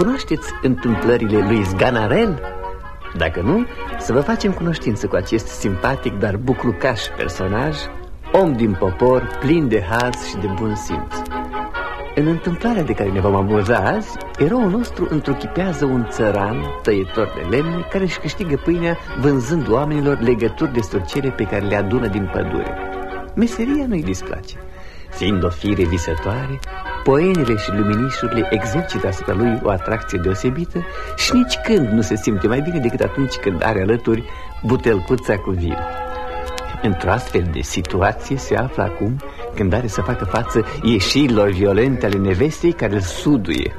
Cunoașteți întâmplările lui Zganarel? Dacă nu, să vă facem cunoștință cu acest simpatic, dar buclucaș personaj Om din popor, plin de haz și de bun simț. În întâmplarea de care ne vom amuza azi Eroul nostru întruchipează un țăran tăietor de lemne Care își câștigă pâinea vânzând oamenilor legături de surcere pe care le adună din pădure. Meseria nu-i displace. Fiind o fire visătoare, poenile și luminișurile exercită asupra lui o atracție deosebită și nici când nu se simte mai bine decât atunci când are alături butelcuța cu vin. Într-o astfel de situație se află acum când are să facă față ieșirilor violente ale nevestei care îl suduie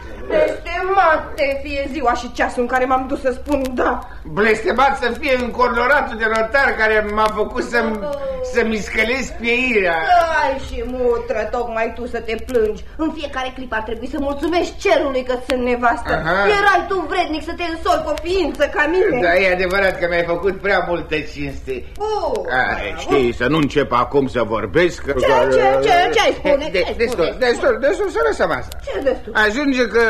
Blestemate fie ziua și ceasul în care m-am dus să spun da. Blestemat să fie încordoratul de notar care m-a făcut să-mi să scălesc pieirea. Ai și mutră, tocmai tu să te plângi. În fiecare clip ar trebui să mulțumești cerului că sunt nevastă. Aha. Erai tu vrednic să te însori cu o ființă ca mine. Da, e adevărat că mi-ai făcut prea multă cinste. Oh. A, Știi, să nu încep acum să vorbesc. Ce, ce, ce, ce ai spune? De, destul, destul, destul, să lăsăm asta. Ce destul? Ajunge că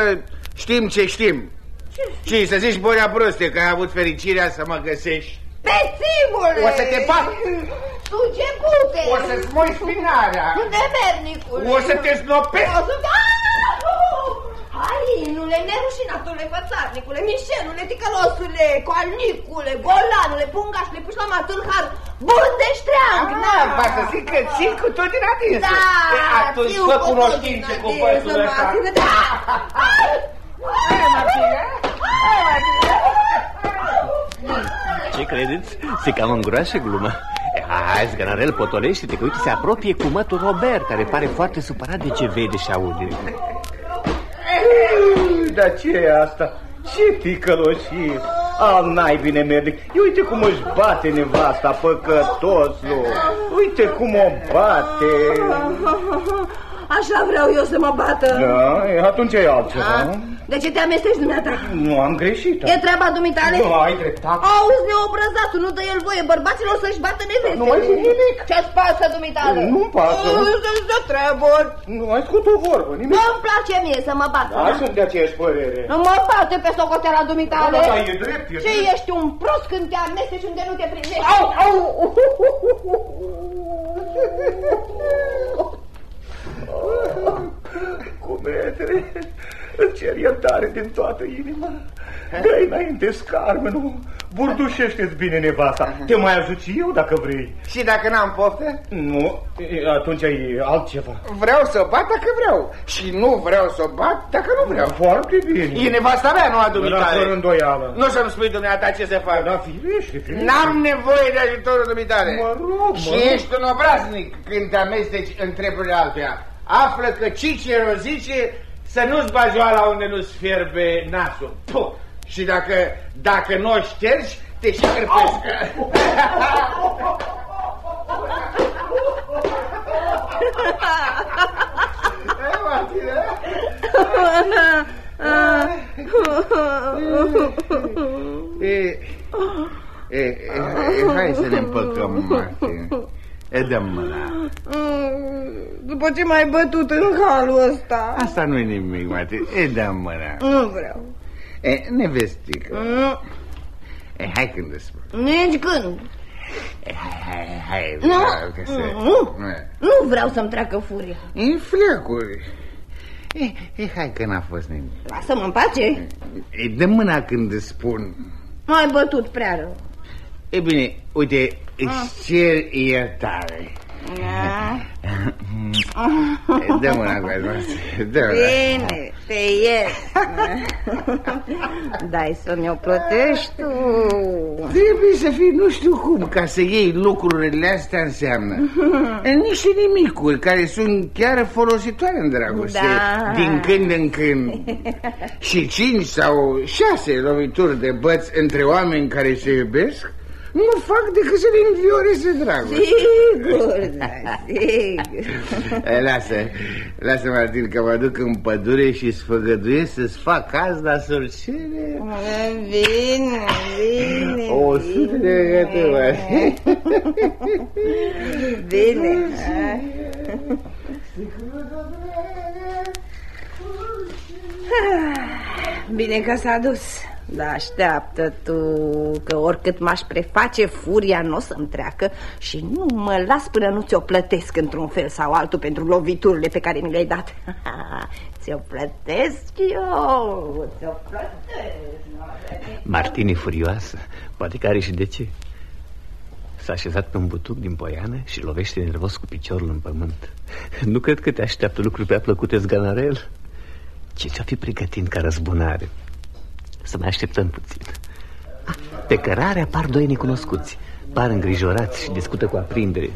Știm ce știm. Ce? Și să zici, Borea proste, că ai avut fericirea să mă găsești. Pețimule! O să te fac! Tu ce pute! O să-ți moi spinarea! Nemernicule! O să te snopesc! O să... Hainule, nerușinatule, fățarnicule, mișelule, ticălosule, coalnicule, golanule, pungașule, pușlama, tâlhar, bun de ștreang, da! Va să zic că țin cu tot din atinsă. Da, Atunci fă cunoștințe cu bățul ăsta. Da! Hai, Martina! Hai, Martina! Ce credeți? Se cam îngroașă gluma Hai, zganarel, potolește-te că uite se apropie cu mătul Robert Care pare foarte supărat de ce vede și aude Dar ce e asta? Ce ticăloșie? Al n-ai bine merdic. Uite cum își bate nevasta, păcătosul. Uite cum o bate. Așa vreau eu să mă bată. Da, atunci e altceva. A? De ce te amesteci dumneata? Nu am greșit. E treaba dumitale? Nu, ai dreptate. Auzi, neobrăzatul, nu dă el voie bărbaților să-și bată neveste. Nu mai zic nimic. Ce-ți pasă dumitale? Nu-mi pasă. Să-ți dă treburi. Nu, ai scot o vorbă, nimic. Nu-mi place mie să mă bată. Da, sunt de aceeași părere. Nu mă bate pe socoteala dumitale. Da, da, e drept, e Ce drept. ești un prost când te amesteci unde nu te primești? Au, au! Cu metre, îți cer iertare din toată inima. Dă-i înainte scarmă, nu burdușește-ți bine nevasta. Te mai ajut și eu dacă vrei. Și dacă n-am poftă? Nu, atunci e altceva. Vreau să o bat dacă vreau. Și nu vreau să o bat dacă nu vreau. Foarte bine. E nevasta mea, nu a Da, dumitare. fără îndoială. Nu să-mi spui dumneata ce să fac. Da, firește, firește. N-am nevoie de ajutorul dumitare. Mă rog, mă Și rog. ești un obraznic când te amesteci în treburile altuia. Află că Cicero zice să nu-ți bagi oala unde nu-ți fierbe nasul. Puh. Și dacă, dacă nu o ștergi, te și cârpesc. E, e, e, hai să ne împăcăm, Martin. E dăm mâna. După ce m-ai bătut în halul ăsta. Asta nu e nimic, Martin. E dăm mâna. Nu vreau. E, nevestică. Nu, E, hai când îți spun. nici când. E, hai, hai, hai. Nu, vreau că să... nu, E, nu vreau să-mi treacă furia. E flecuri. E, e, hai că n-a fost nimic. Lasă-mă în pace. E, dă mâna când îți spun. M-ai bătut prea rău. E bine, uite, îți cer iertare. Da. E, Dă mâna cu asta. Dă mâna. Bine, te iert. Dai să mi-o plătești tu. Trebuie să fii nu știu cum ca să iei lucrurile astea înseamnă Niște nimicuri care sunt chiar folositoare în dragoste Da. Din când în când Și cinci sau șase lovituri de băț între oameni care se iubesc Nu fac decât să le învioreze dragostea Sigur, da, sigur. Eh, Lasă, lasă Martin că mă duc în pădure și sfăgăduiesc să-ți fac azi la sorcire Bine, bine. O sută de legături Bine. Bine că s-a dus Da, așteaptă tu Că oricât m-aș preface Furia nu o să-mi treacă Și nu mă las până nu ți-o plătesc Într-un fel sau altul pentru loviturile Pe care mi le-ai dat. Ți-o plătesc eu Ți-o plătesc. Martini furioasă. Poate că are și de ce. S-a așezat pe un butuc din poiană și lovește nervos cu piciorul în pământ. Nu cred că te așteaptă lucruri prea plăcute, zganarel. Ce ți-o fi pregătind ca răzbunare? Să mai așteptăm puțin. Pe cărare apar doi necunoscuți. Par îngrijorați și discută cu aprindere.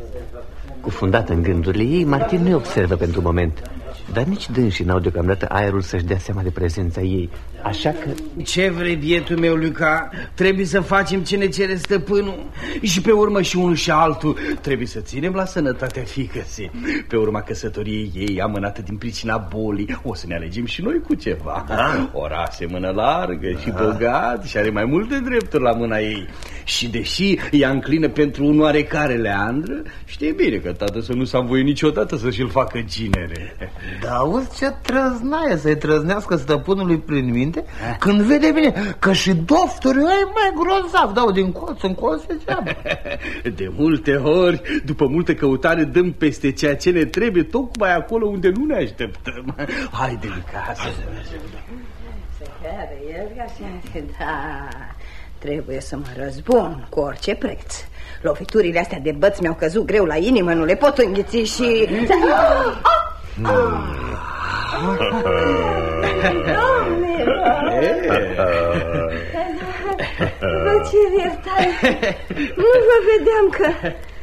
Cufundată în gândurile ei, Martin nu observă pentru moment Dar nici dânsii n-au deocamdată aerul să-și dea seama de prezența ei. Așa că... Ce vrei, bietul meu, Luca? Trebuie să facem ce ne cere stăpânul. Și pe urmă și unul și altul. Trebuie să ținem la sănătatea fiicăsii Pe urma căsătoriei ei amânată din pricina bolii O să ne alegem și noi cu ceva. Da? O rase mână largă și da. bogat Și are mai multe drepturi la mâna ei. Și deși ea înclină pentru un oarecare Leandră Știe bine că tată să nu s-a voie niciodată să și-l facă ginere Da, auzi ce trăznaie să-i trăznească stăpânului prin minte minte când vede bine că și doftorul e mai grozav, dau din colț în colț De multe ori, după multă căutare, dăm peste ceea ce ne trebuie tocmai acolo unde nu ne așteptăm. Haide, Lica, să mergem. Da, trebuie să mă răzbun cu orice preț. Loviturile astea de băți mi-au căzut greu la inimă, nu le pot înghiți și... Ah! Doamne, Vă cer iertare. Nu vă vedeam că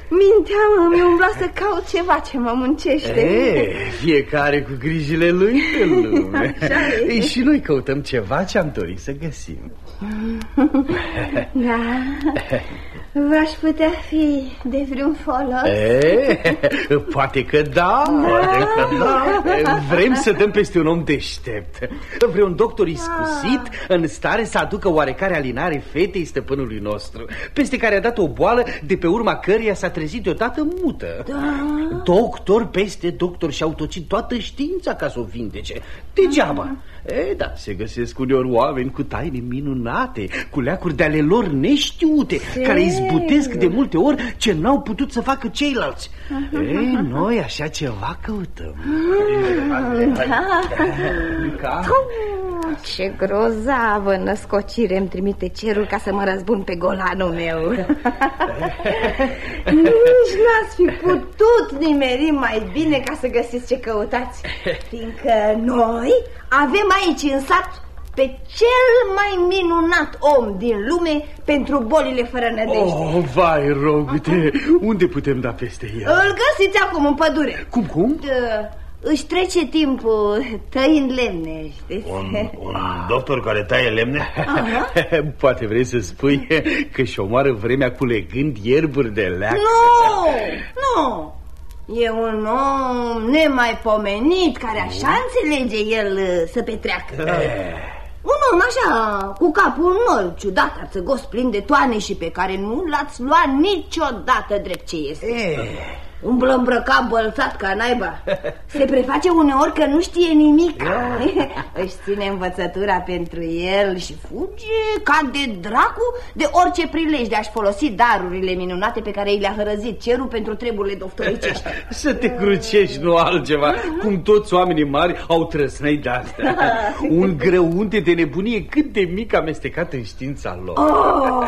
Mintea mă mi umbla să caut ceva ce mă muncește. E, Fiecare cu grijile lui. Pe lume Ei, Și noi căutăm ceva ce am dorit să găsim. Da V-aș putea fi de vreun folos? E, poate că da, poate că da. Vrem să dăm peste un om deștept. Vreun doctor iscusit în stare să aducă oarecare alinare fetei stăpânului nostru Peste care a dat o boală de pe urma căreia s-a trezit deodată mută. Da. Doctor peste doctor și-au tocit toată știința ca să o vindece. Degeaba E, da, se găsesc uneori oameni cu taine minunate, cu leacuri de ale lor neștiute, Se... care izbutesc de multe ori ce n-au putut să facă ceilalți. E, noi așa ceva căutăm. Da. Ce grozavă născocire îmi trimite cerul ca să mă răzbun pe golanul meu. Nici n-ați fi putut nimeri mai bine ca să găsiți ce căutați, fiindcă noi avem aici în sat pe cel mai minunat om din lume pentru bolile fără nădejde. Oh, vai, rog-te, unde putem da peste el? Îl găsiți acum în pădure. Cum, cum? Da, își trece timpul tăind lemne, știți? Un, un doctor care taie lemne? Poate vrei să spui că și omoară vremea culegând ierburi de leac? Nu, nu. E un om nemaipomenit care așa înțelege el uh, să petreacă eh. Un om așa, cu capul înalt, ciudat, arțăgos, plin de toane și pe care nu l-ați luat niciodată drept ce este eh. Umblă îmbrăcat bălțat ca naiba. Se preface uneori că nu știe nimic. Își ține învățătura pentru el și fuge ca de dracu De orice prilej de a-și folosi darurile minunate pe care i le-a hărăzit cerul pentru treburile doctoricești Să te crucești, nu altceva. Cum toți oamenii mari au trăsnei de-astea Un grăunte de nebunie cât de mic amestecat în știința lor. Oh,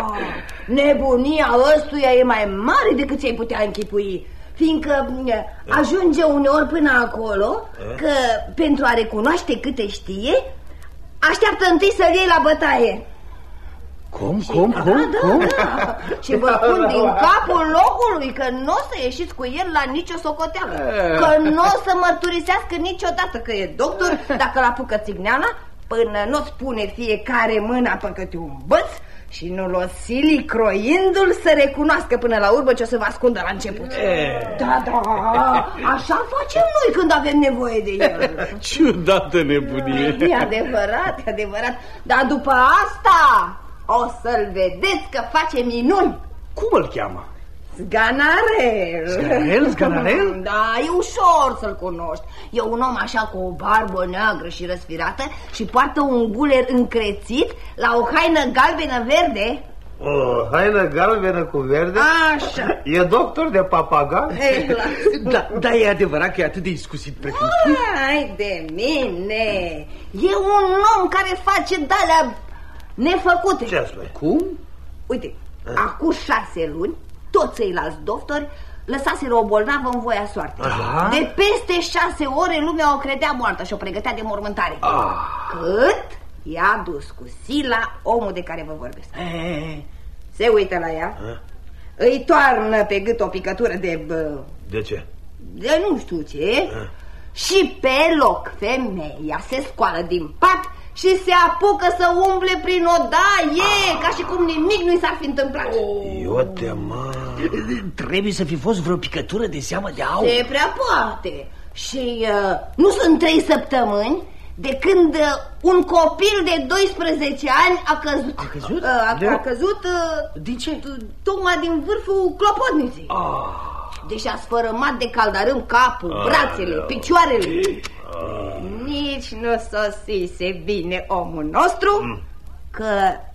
Nebunia ăstuia e mai mare decât ți-ai putea închipui Fiindcă mm, ajunge uneori până acolo Că pentru a recunoaște câte știe Așteaptă întâi să-l iei la bătaie. Cum, cum, da, cum, da, cum? Da. Și vă spun din capul locului că nu o să ieșiți cu el la nicio socoteală. Că nu o să mărturisească niciodată că e doctor Dacă l-apucă țigneala Până nu spune fiecare mâna pe câte un băț și nu l-o sili croindu-l să recunoască până la urmă ce o să vă ascundă la început. E... Da, da, așa facem noi când avem nevoie de el. Ciudată nebunie. E adevărat, e adevărat. Dar după asta o să-l vedeți că face minuni. Cum îl cheamă? Zganarel. Zganarel? Zganarel? Da, e ușor să-l cunoști. E un om așa cu o barbă neagră și răsfirată și poartă un guler încrețit la o haină galbenă-verde. O haină galbenă cu verde? Așa. E doctor de papagal? Ei, lasă. Da, da, e adevărat că e atât de iscusit precum spui? Hai de mine! E un om care face dalea nefăcute. Ce spui? Cum? Uite, acum șase luni, toți ceilalți doctori lăsaseră o bolnavă în voia soartei. Aha. De peste șase ore lumea o credea moartă și o pregătea de mormântare. Ah. Cât i-a dus cu sila omul de care vă vorbesc. E, Se uită la ea, îi toarnă pe gât o picătură de... Bă, De ce? de nu știu ce Și pe loc femeia se scoală din pat Și se apucă să umble prin odaie Ca și cum nimic nu i s-ar fi întâmplat Eu te mă... Trebuie să fi fost vreo picătură de seamă de aur Se prea poate Și uh, nu sunt trei săptămâni de când uh, un copil de 12 ani a căzut. A căzut? Uh, a, De- a căzut uh, Din ce? t- tocmai din vârful clopotniței. Deci a sfărâmat de caldarâm capul, brațele, picioarele. Nici nu sosise bine omul nostru, că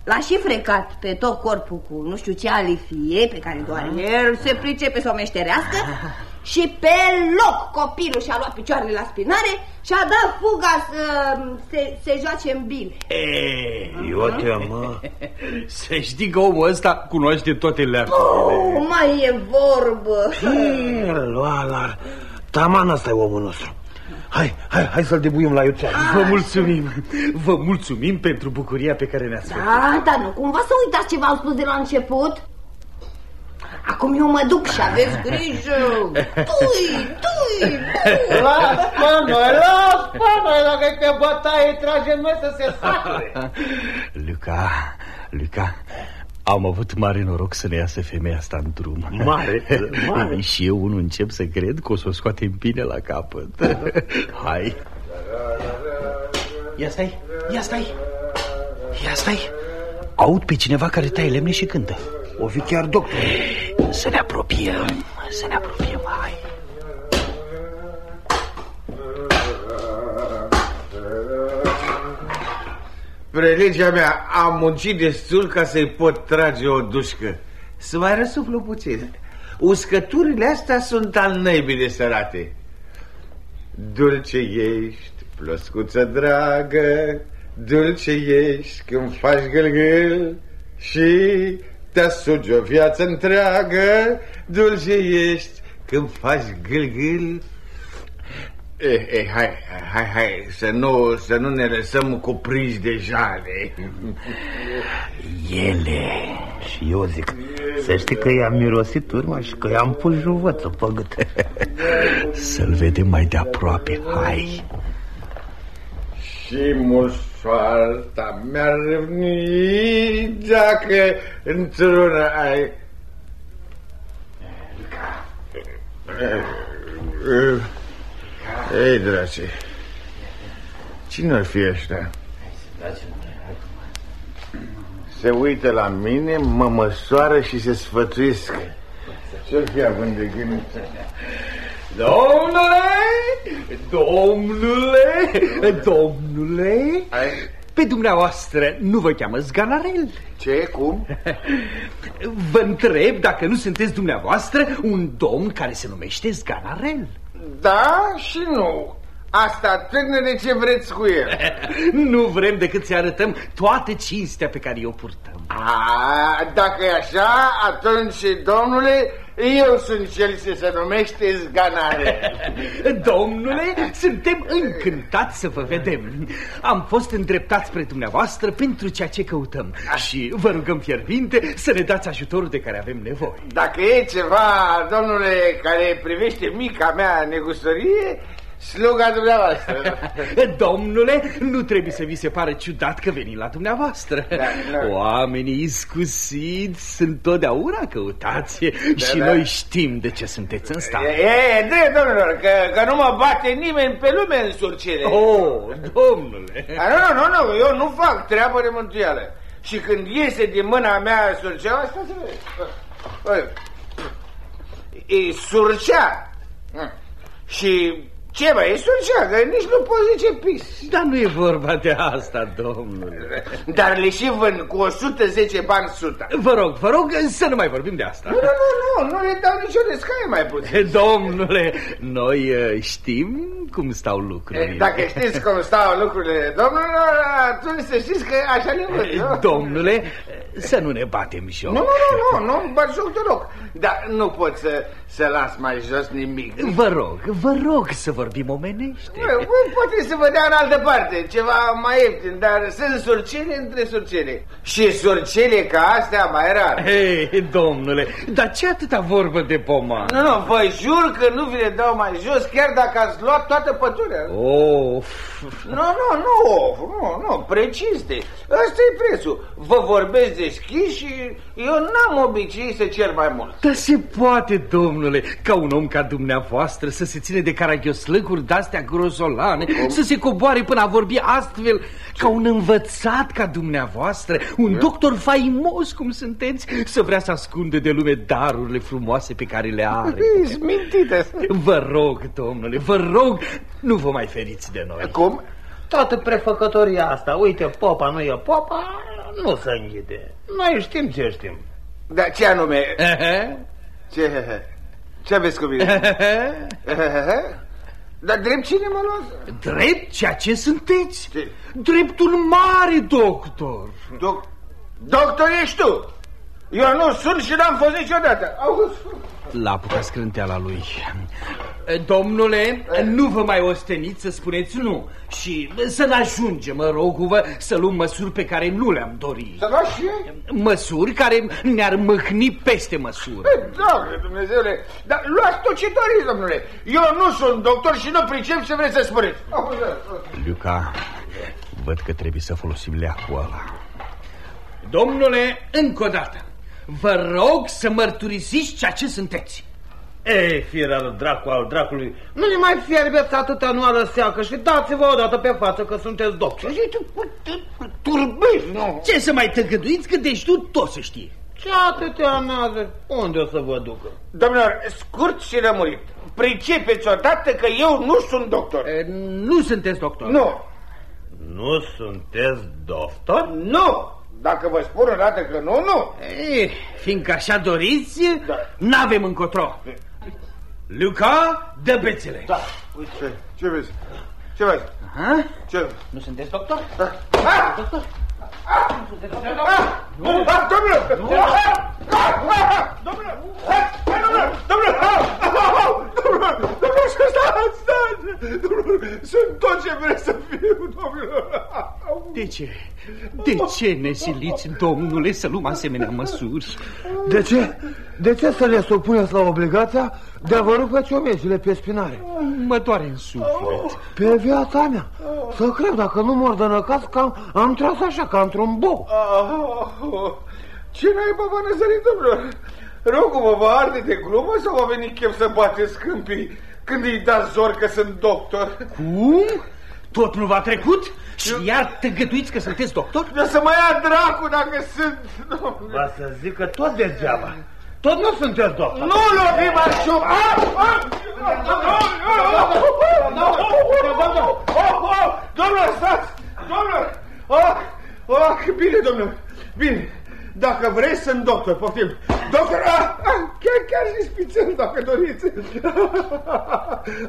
l-a și frecat pe tot corpul cu nu știu ce alifie pe care doar el se pricepe să o meșterească și pe loc copilul și-a luat picioarele la spinare și a dat fuga să se, se joace în bile. E, Eu te mă... să știi că omul ăsta cunoaște toate learturile Oh, mai e vorbă. Lua la... Taman ăsta e omul nostru. Hai, hai, hai să-l debuim la iuțean. Vă mulțumim, vă mulțumim pentru bucuria pe care ne-ați făcut Da, dar nu cumva să uitați ce v-am spus de la început? Acum eu mă duc și aveți grijă. Tui, tui, Las-mă, noi, las-mă, noi, dacă te bătaie, trage noi să se sature. Luca, Luca, am avut mare noroc să ne iasă femeia asta în drum. Mare, mare. Și eu unul încep să cred că o să o scoatem bine la capăt. Hai. Ia stai, ia stai. Ia stai. Aud pe cineva care taie lemne și cântă. O fi chiar doctor. Să ne apropiem, să ne apropiem, hai Prelegea mea, am muncit destul ca să-i pot trage o dușcă. Să mai răsuflu puțin. Uscăturile astea sunt al năibii de sărate. Dulce ești, plăscuță dragă, dulce ești când faci gâlgâl și te sugi o viață întreagă, dulce ești când faci gâlgâl. Eh, eh, hai, hai, hai, să nu, să nu ne lăsăm cuprinși de jale. Ele Și eu zic, să știi că i-am mirosit urma și că i-am pus juvăță pe gât. Să-l vedem mai de aproape, hai Și mult soarta mi-ar râvni dacă într-una ai... Ei, dragi, cine ar fi ăștia? Se uită la mine, mă măsoară și se sfătuiesc. Ce-ar fi având de gând? Domnule, domnule, domnule Ai... Pe dumneavoastră nu vă cheamă Zganarel Ce? Cum? Vă întreb dacă nu sunteți dumneavoastră un domn care se numește Zganarel Da și nu. Asta tânăre ce vreți cu el. Nu vrem decât să arătăm toată cinstea pe care o purtăm. A, dacă e așa, atunci, domnule, eu sunt cel ce se numește zganare. Domnule, suntem încântați să vă vedem. Am fost îndreptați spre dumneavoastră pentru ceea ce căutăm. Și vă rugăm fierbinte să ne dați ajutorul de care avem nevoie. Dacă e ceva, domnule, care privește mica mea negustorie, sluga dumneavoastră. Domnule, nu trebuie să vi se pară ciudat că venim la dumneavoastră Da, da. Oamenii iscusiți sunt totdeauna căutați Și da. noi știm de ce sunteți în E, stare e, drept, domnilor, că, că nu mă bate nimeni pe lume în surcire. Oh, domnule A, nu, nu, nu, eu nu fac treabă de mântuială. Și când iese din mâna mea surceaua, asta se vede. Oi, e surcea. Hm. Și ce mai e surcea, că nici nu poți zice pis. Dar nu e vorba de asta, domnule. Dar le și vând cu 110 bani suta. Vă rog, vă rog să nu mai vorbim de asta. Nu, nu, nu, nu, nu le dau nicio descaie mai puțin. Domnule, noi uh, știm cum stau lucrurile. Dacă știți cum stau lucrurile, domnule, atunci să știți că așa le văd, nu? Domnule, să nu ne batem joc. Nu, nu, nu, nu, nu bat joc deloc. Dar nu pot să, să las mai jos nimic. Vă rog, vă rog să vorbim omenește. Bă, bă, poate să vă dea în altă parte, ceva mai ieftin, dar sunt surcele între surcele. Și surcele ca astea mai rar. Hei, domnule, dar ce atâta vorbă de pomană? Nu, nu, vă jur că nu vi le dau mai jos, chiar dacă ați luat toată păturea. Of, Nu, nu, nu, nu, nu, precis de. Ăsta e prețul. Vă vorbesc deschis și eu n-am obicei să cer mai mult. dar se poate, domnule, ca un om ca dumneavoastră să se ține de caragioslăcuri de-astea grosolane, să se coboare până a vorbi astfel ca un învățat ca dumneavoastră, un doctor faimos cum sunteți, să vrea să ascunde de lume darurile frumoase pe care le are. Ești mintită. Vă rog, domnule, vă rog, nu vă mai feriți de noi. Cum? Toată prefăcătoria asta, uite, popa nu e popa, nu se înghite. Noi știm ce știm. Dar ce anume? Ce? Ce aveți cu mine? Dar drept cine mă luați? Drept ceea ce sunteți. Ce? Dreptul mare, doctor. Doc Doctor ești tu! Eu nu sunt și n-am fost niciodată. Auzi? L-a apucat scrânteala lui. Domnule, nu vă mai osteniți să spuneți nu și să ne ajungem, mă rog-vă, să luăm măsuri pe care nu le-am dorit. Să luați și Măsuri care ne-ar mâhni peste măsură. Doamne Dumnezeule, dar luați tot ce doriți, domnule. Eu nu sunt doctor și nu pricep ce vreți să spuneți. Auzi, Luca, văd că trebuie să folosim leacul ăla. Domnule, încă o dată, vă rog să mărturisiți ceea ce sunteți. Ei, firea lui dracu al dracului, nu ne mai fierbeți atâta nuală seacă și dați-vă odată pe față că sunteți doctori. Și tu turbezi, nu? Ce să mai tăgăduiți că deci tu tot să știi. Ce atâtea naze? Unde o să vă ducă? Domnilor, scurt și rămurit. Pricepeți odată că eu nu sunt doctor. E, Nu sunteți doctor. Nu, Nu sunteți doctor? nu. Dacă vă spun odată că nu, nu. E, fiindcă așa doriți, Da. n-avem încotro. Luca, dă bețele. Da, uite, ce, ce vezi? Ce vezi? Ha? Ce? Nu sunteți doctor? Ah! Doctor? Ah! Ah! Ah! Domnule! Ah! Ah! Ah! Domnule! Ah! Domnule! Domnule! Ah! Ah! Ah! Domnule! Domnule, stați, stați! Domnule, sunt tot ce vreți să fiu, domnule! De ce? De ce ne siliți, domnule, să luăm asemenea măsuri? De ce? De ce să le supuneți la obligația de a vă rupe ciomezile pe spinare? Mă doare în suflet. Pe viața mea. Să cred, dacă nu mor de năcați, că am, am tras așa, ca într-un bou. Ah! Ce naiba v-a năzărit, domnule? Rogul-vă, vă arde de glumă sau vă venit chef să bateți câmpii când îi dați zor că sunt doctor? Cum? Tot nu v-a trecut? Și iar tăgăduiți că sunteți doctor? De să mă ia dracu dacă sunt... domnule. Va să zic că tot degeaba. Tot nu sunteți doctor. Nu lovim așa! Domnule, stați! Domnule! Ah, ah, bine, domnule, bine. Dacă vrei, sunt doctor, poftim. Doctor, ah, ah, chiar, chiar și spițel, dacă doriți.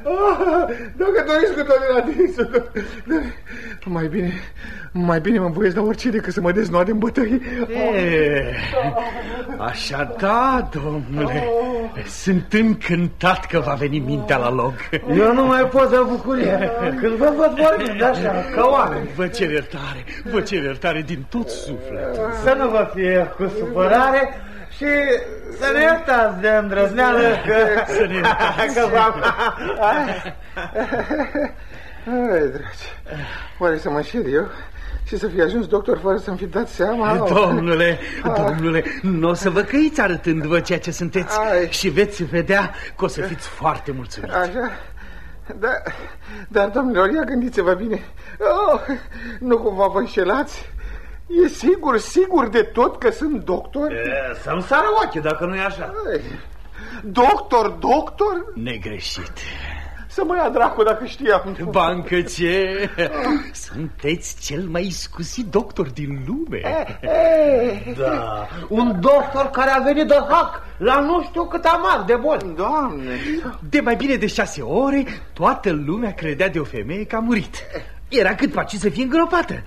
Ah, dacă doriți cu toate la dinsul. Mai bine, mai bine mă voiesc la orice decât să mă deznoade în bătăi. E, așa da, domnule. Sunt încântat că va veni mintea la loc. Eu nu mai pot de bucurie. Când vă văd vorbind așa, ca oameni. Vă cer iertare, vă cer iertare din tot sufletul. Să nu vă fie cu supărare și să ne iertați de îndrăzneală că... Să ne iertați. că v-am... Ai, dragi, oare să mă șer eu și să fi ajuns doctor fără să-mi fi dat seama? Domnule, domnule, nu o să vă căiți arătându-vă ceea ce sunteți Ai. și veți vedea că o să fiți foarte mulțumiți. Așa? Da, dar, domnilor, ia gândiți-vă bine. Oh, nu cumva vă înșelați? E sigur, sigur de tot că sunt doctor? E, Să-mi sară ochii dacă nu e așa. Ai, Doctor, doctor? Negreșit. Să mă ia dracu dacă știam. Bancă ce? Sunteți cel mai iscusit doctor din lume. Da, un doctor care a venit de hac la nu știu cât amar de boli. Doamne! De mai bine de șase ore, toată lumea credea de o femeie că a murit. Era cât paci să fie îngropată.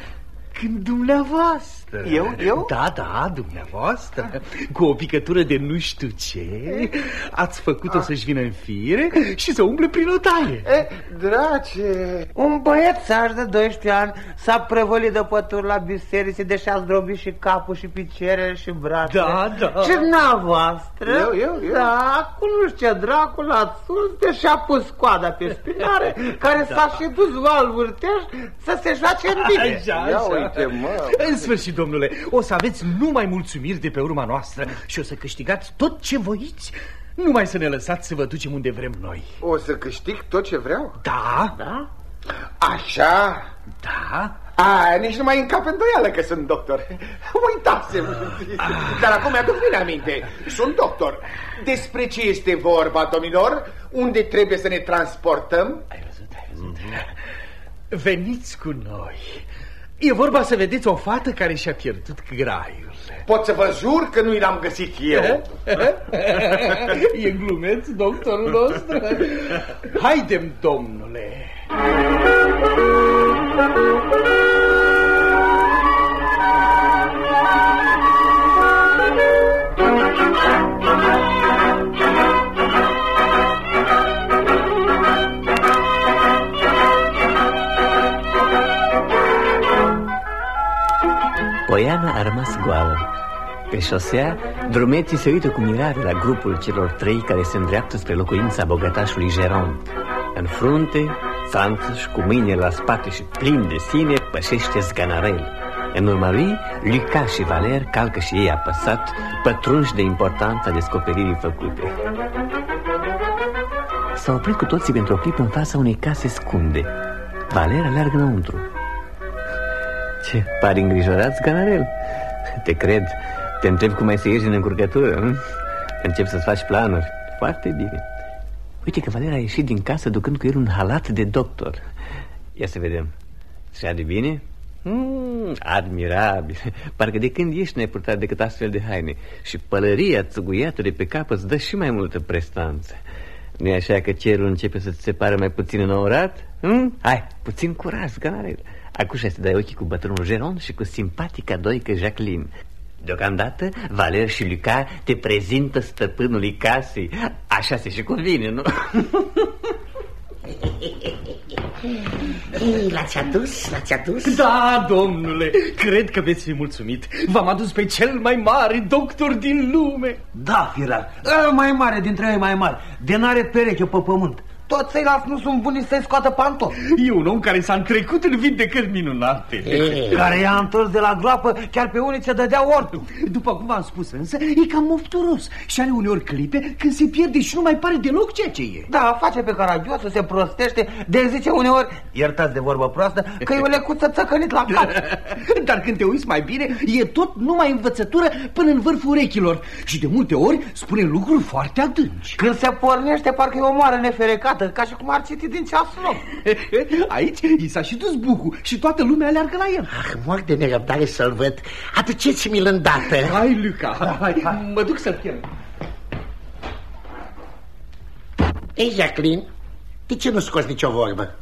Când dumneavoastră... Eu? Eu? Da, da, dumneavoastră, cu o picătură de nu știu ce, ați făcut-o să-și vină în fire și să umble prin otaie. E, drace... Un băiețaș de 12 ani s-a prăvălit de pături la biserică, deși a zdrobit și capul și picioarele și brațele. Da, da. Și dumneavoastră? Eu, eu, eu? Da, cu nu știu ce dracu l-a sus, deși a pus coada pe spinare, care s-a și dus val vârteș să se joace în bine. Așa, Ia așa. uite, mă. În sfârșit, domnule, o să aveți numai mulțumiri de pe urma noastră și o să câștigați tot ce voiți. Numai să ne lăsați să vă ducem unde vrem noi. O să câștig tot ce vreau? Da? Da? Așa? Da? A, nici nu mai încap îndoială că sunt doctor. Uitasem. Dar acum mi-aduc bine aminte. Sunt doctor. Despre ce este vorba, domnilor? Unde trebuie să ne transportăm? Ai văzut, ai văzut. Veniți cu noi. E vorba să vedeți o fată care și-a pierdut graiul. Pot să vă jur că nu l-am găsit eu. e glumeț, doctorul nostru? Haidem, domnule! Poiana a rămas goală. Pe șosea, drumeții se uită cu mirare la grupul celor trei care se îndreaptă spre locuința bogătașului Geron. În frunte, Franțuș, cu mâinile la spate și plin de sine, pășește zganarel. În urma lui, Luca și Valer calcă și ei apăsat, pătrunși de importanța descoperirii făcute. S-au oprit cu toții pentru o clipă în fața unei case scunde. Valer aleargă înăuntru. Ce, pari îngrijorat, Ganarel? Te cred. Te întreb cum ai să ieși din încurcătură, nu? Încep să-ți faci planuri. Foarte bine. Uite că Valera a ieșit din casă ducând cu el un halat de doctor. Ia să vedem. Se de bine? Mm, admirabil. Parcă de când ești n-ai purtat decât astfel de haine. Și pălăria țuguiată de pe cap îți dă și mai multă prestanță. nu e așa că cerul începe să-ți se pare mai puțin înaurat? Mm? Hai, puțin curaj, Ganarel. Acum să dai ochii cu bătrânul Geron și cu simpatica doică Jacqueline. Deocamdată, Valer și Luca te prezintă stăpânului casei. Așa se și cuvine, nu? Ei, l-ați adus? L-ați adus? Da, domnule, cred că veți fi mulțumit. V-am adus pe cel mai mare doctor din lume. Da, firar, ăla mai mare dintre ei mai mari, de n-are pereche pe pământ. Toți ceilalți nu sunt buni să-i scoată pantofi. E un om care s-a întrecut în vindecări minunate. Ei, Care i-a întors de la groapă chiar pe unii ce dădea ortul. După cum v-am spus însă, e cam mofturos și are uneori clipe când se pierde și nu mai pare deloc ceea ce e. Da, face pe caragiosul, se prostește, de zice uneori, iertați de vorbă proastă, că e o lecuță țăcănit la cap. Dar când te uiți mai bine, e tot numai învățătură până în vârful urechilor și de multe ori spune lucruri foarte adânci. Când se pornește, parcă e o moară neferecată, ca și cum ar citi din ceas loc. Aici i s-a și dus bucul și toată lumea aleargă la el. ah, mor de nerăbdare să-l văd. Aduceți-mi-l îndată. Hai, Luca, hai, mă duc să-l chem. Ei, Jacqueline, de ce nu scoți nicio vorbă?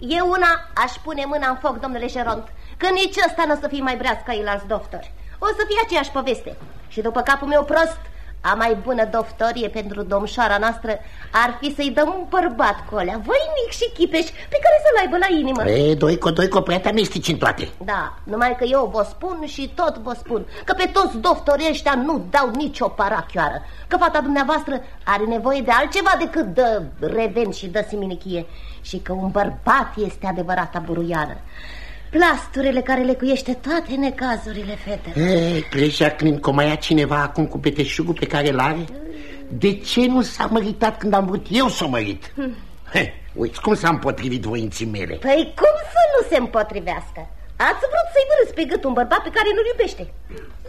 Eu una aș pune mâna în foc, domnule Geront, că nici ăsta nu o să fie mai breaz ca ceilalți doctori. O să fie aceeași poveste. Și după capul meu prost, a mai bună doftorie pentru domșoara noastră ar fi să-i dăm un bărbat cu alea, voinic și chipeș, pe care să-l aibă la inimă. E, doi cu doi cu prea te amesteci în toate. Da, numai că eu vă spun și tot vă spun că pe toți doctorii ăștia nu dau nicio parachioară, că fata dumneavoastră are nevoie de altceva decât de reven și de siminichie și că un bărbat este adevărata buruiană. Plasturile care lecuiește toate necazurile fetelor. Ei, crezi, Jacqueline, că o mai ia cineva acum cu peteșugul pe care îl are? De ce nu s-a măritat când am vrut eu să o mărit? He, uiți cum s-a împotrivit voinții mele. Păi cum să nu se împotrivească? Ați vrut să-i vârâți pe gât un bărbat pe care nu-l iubește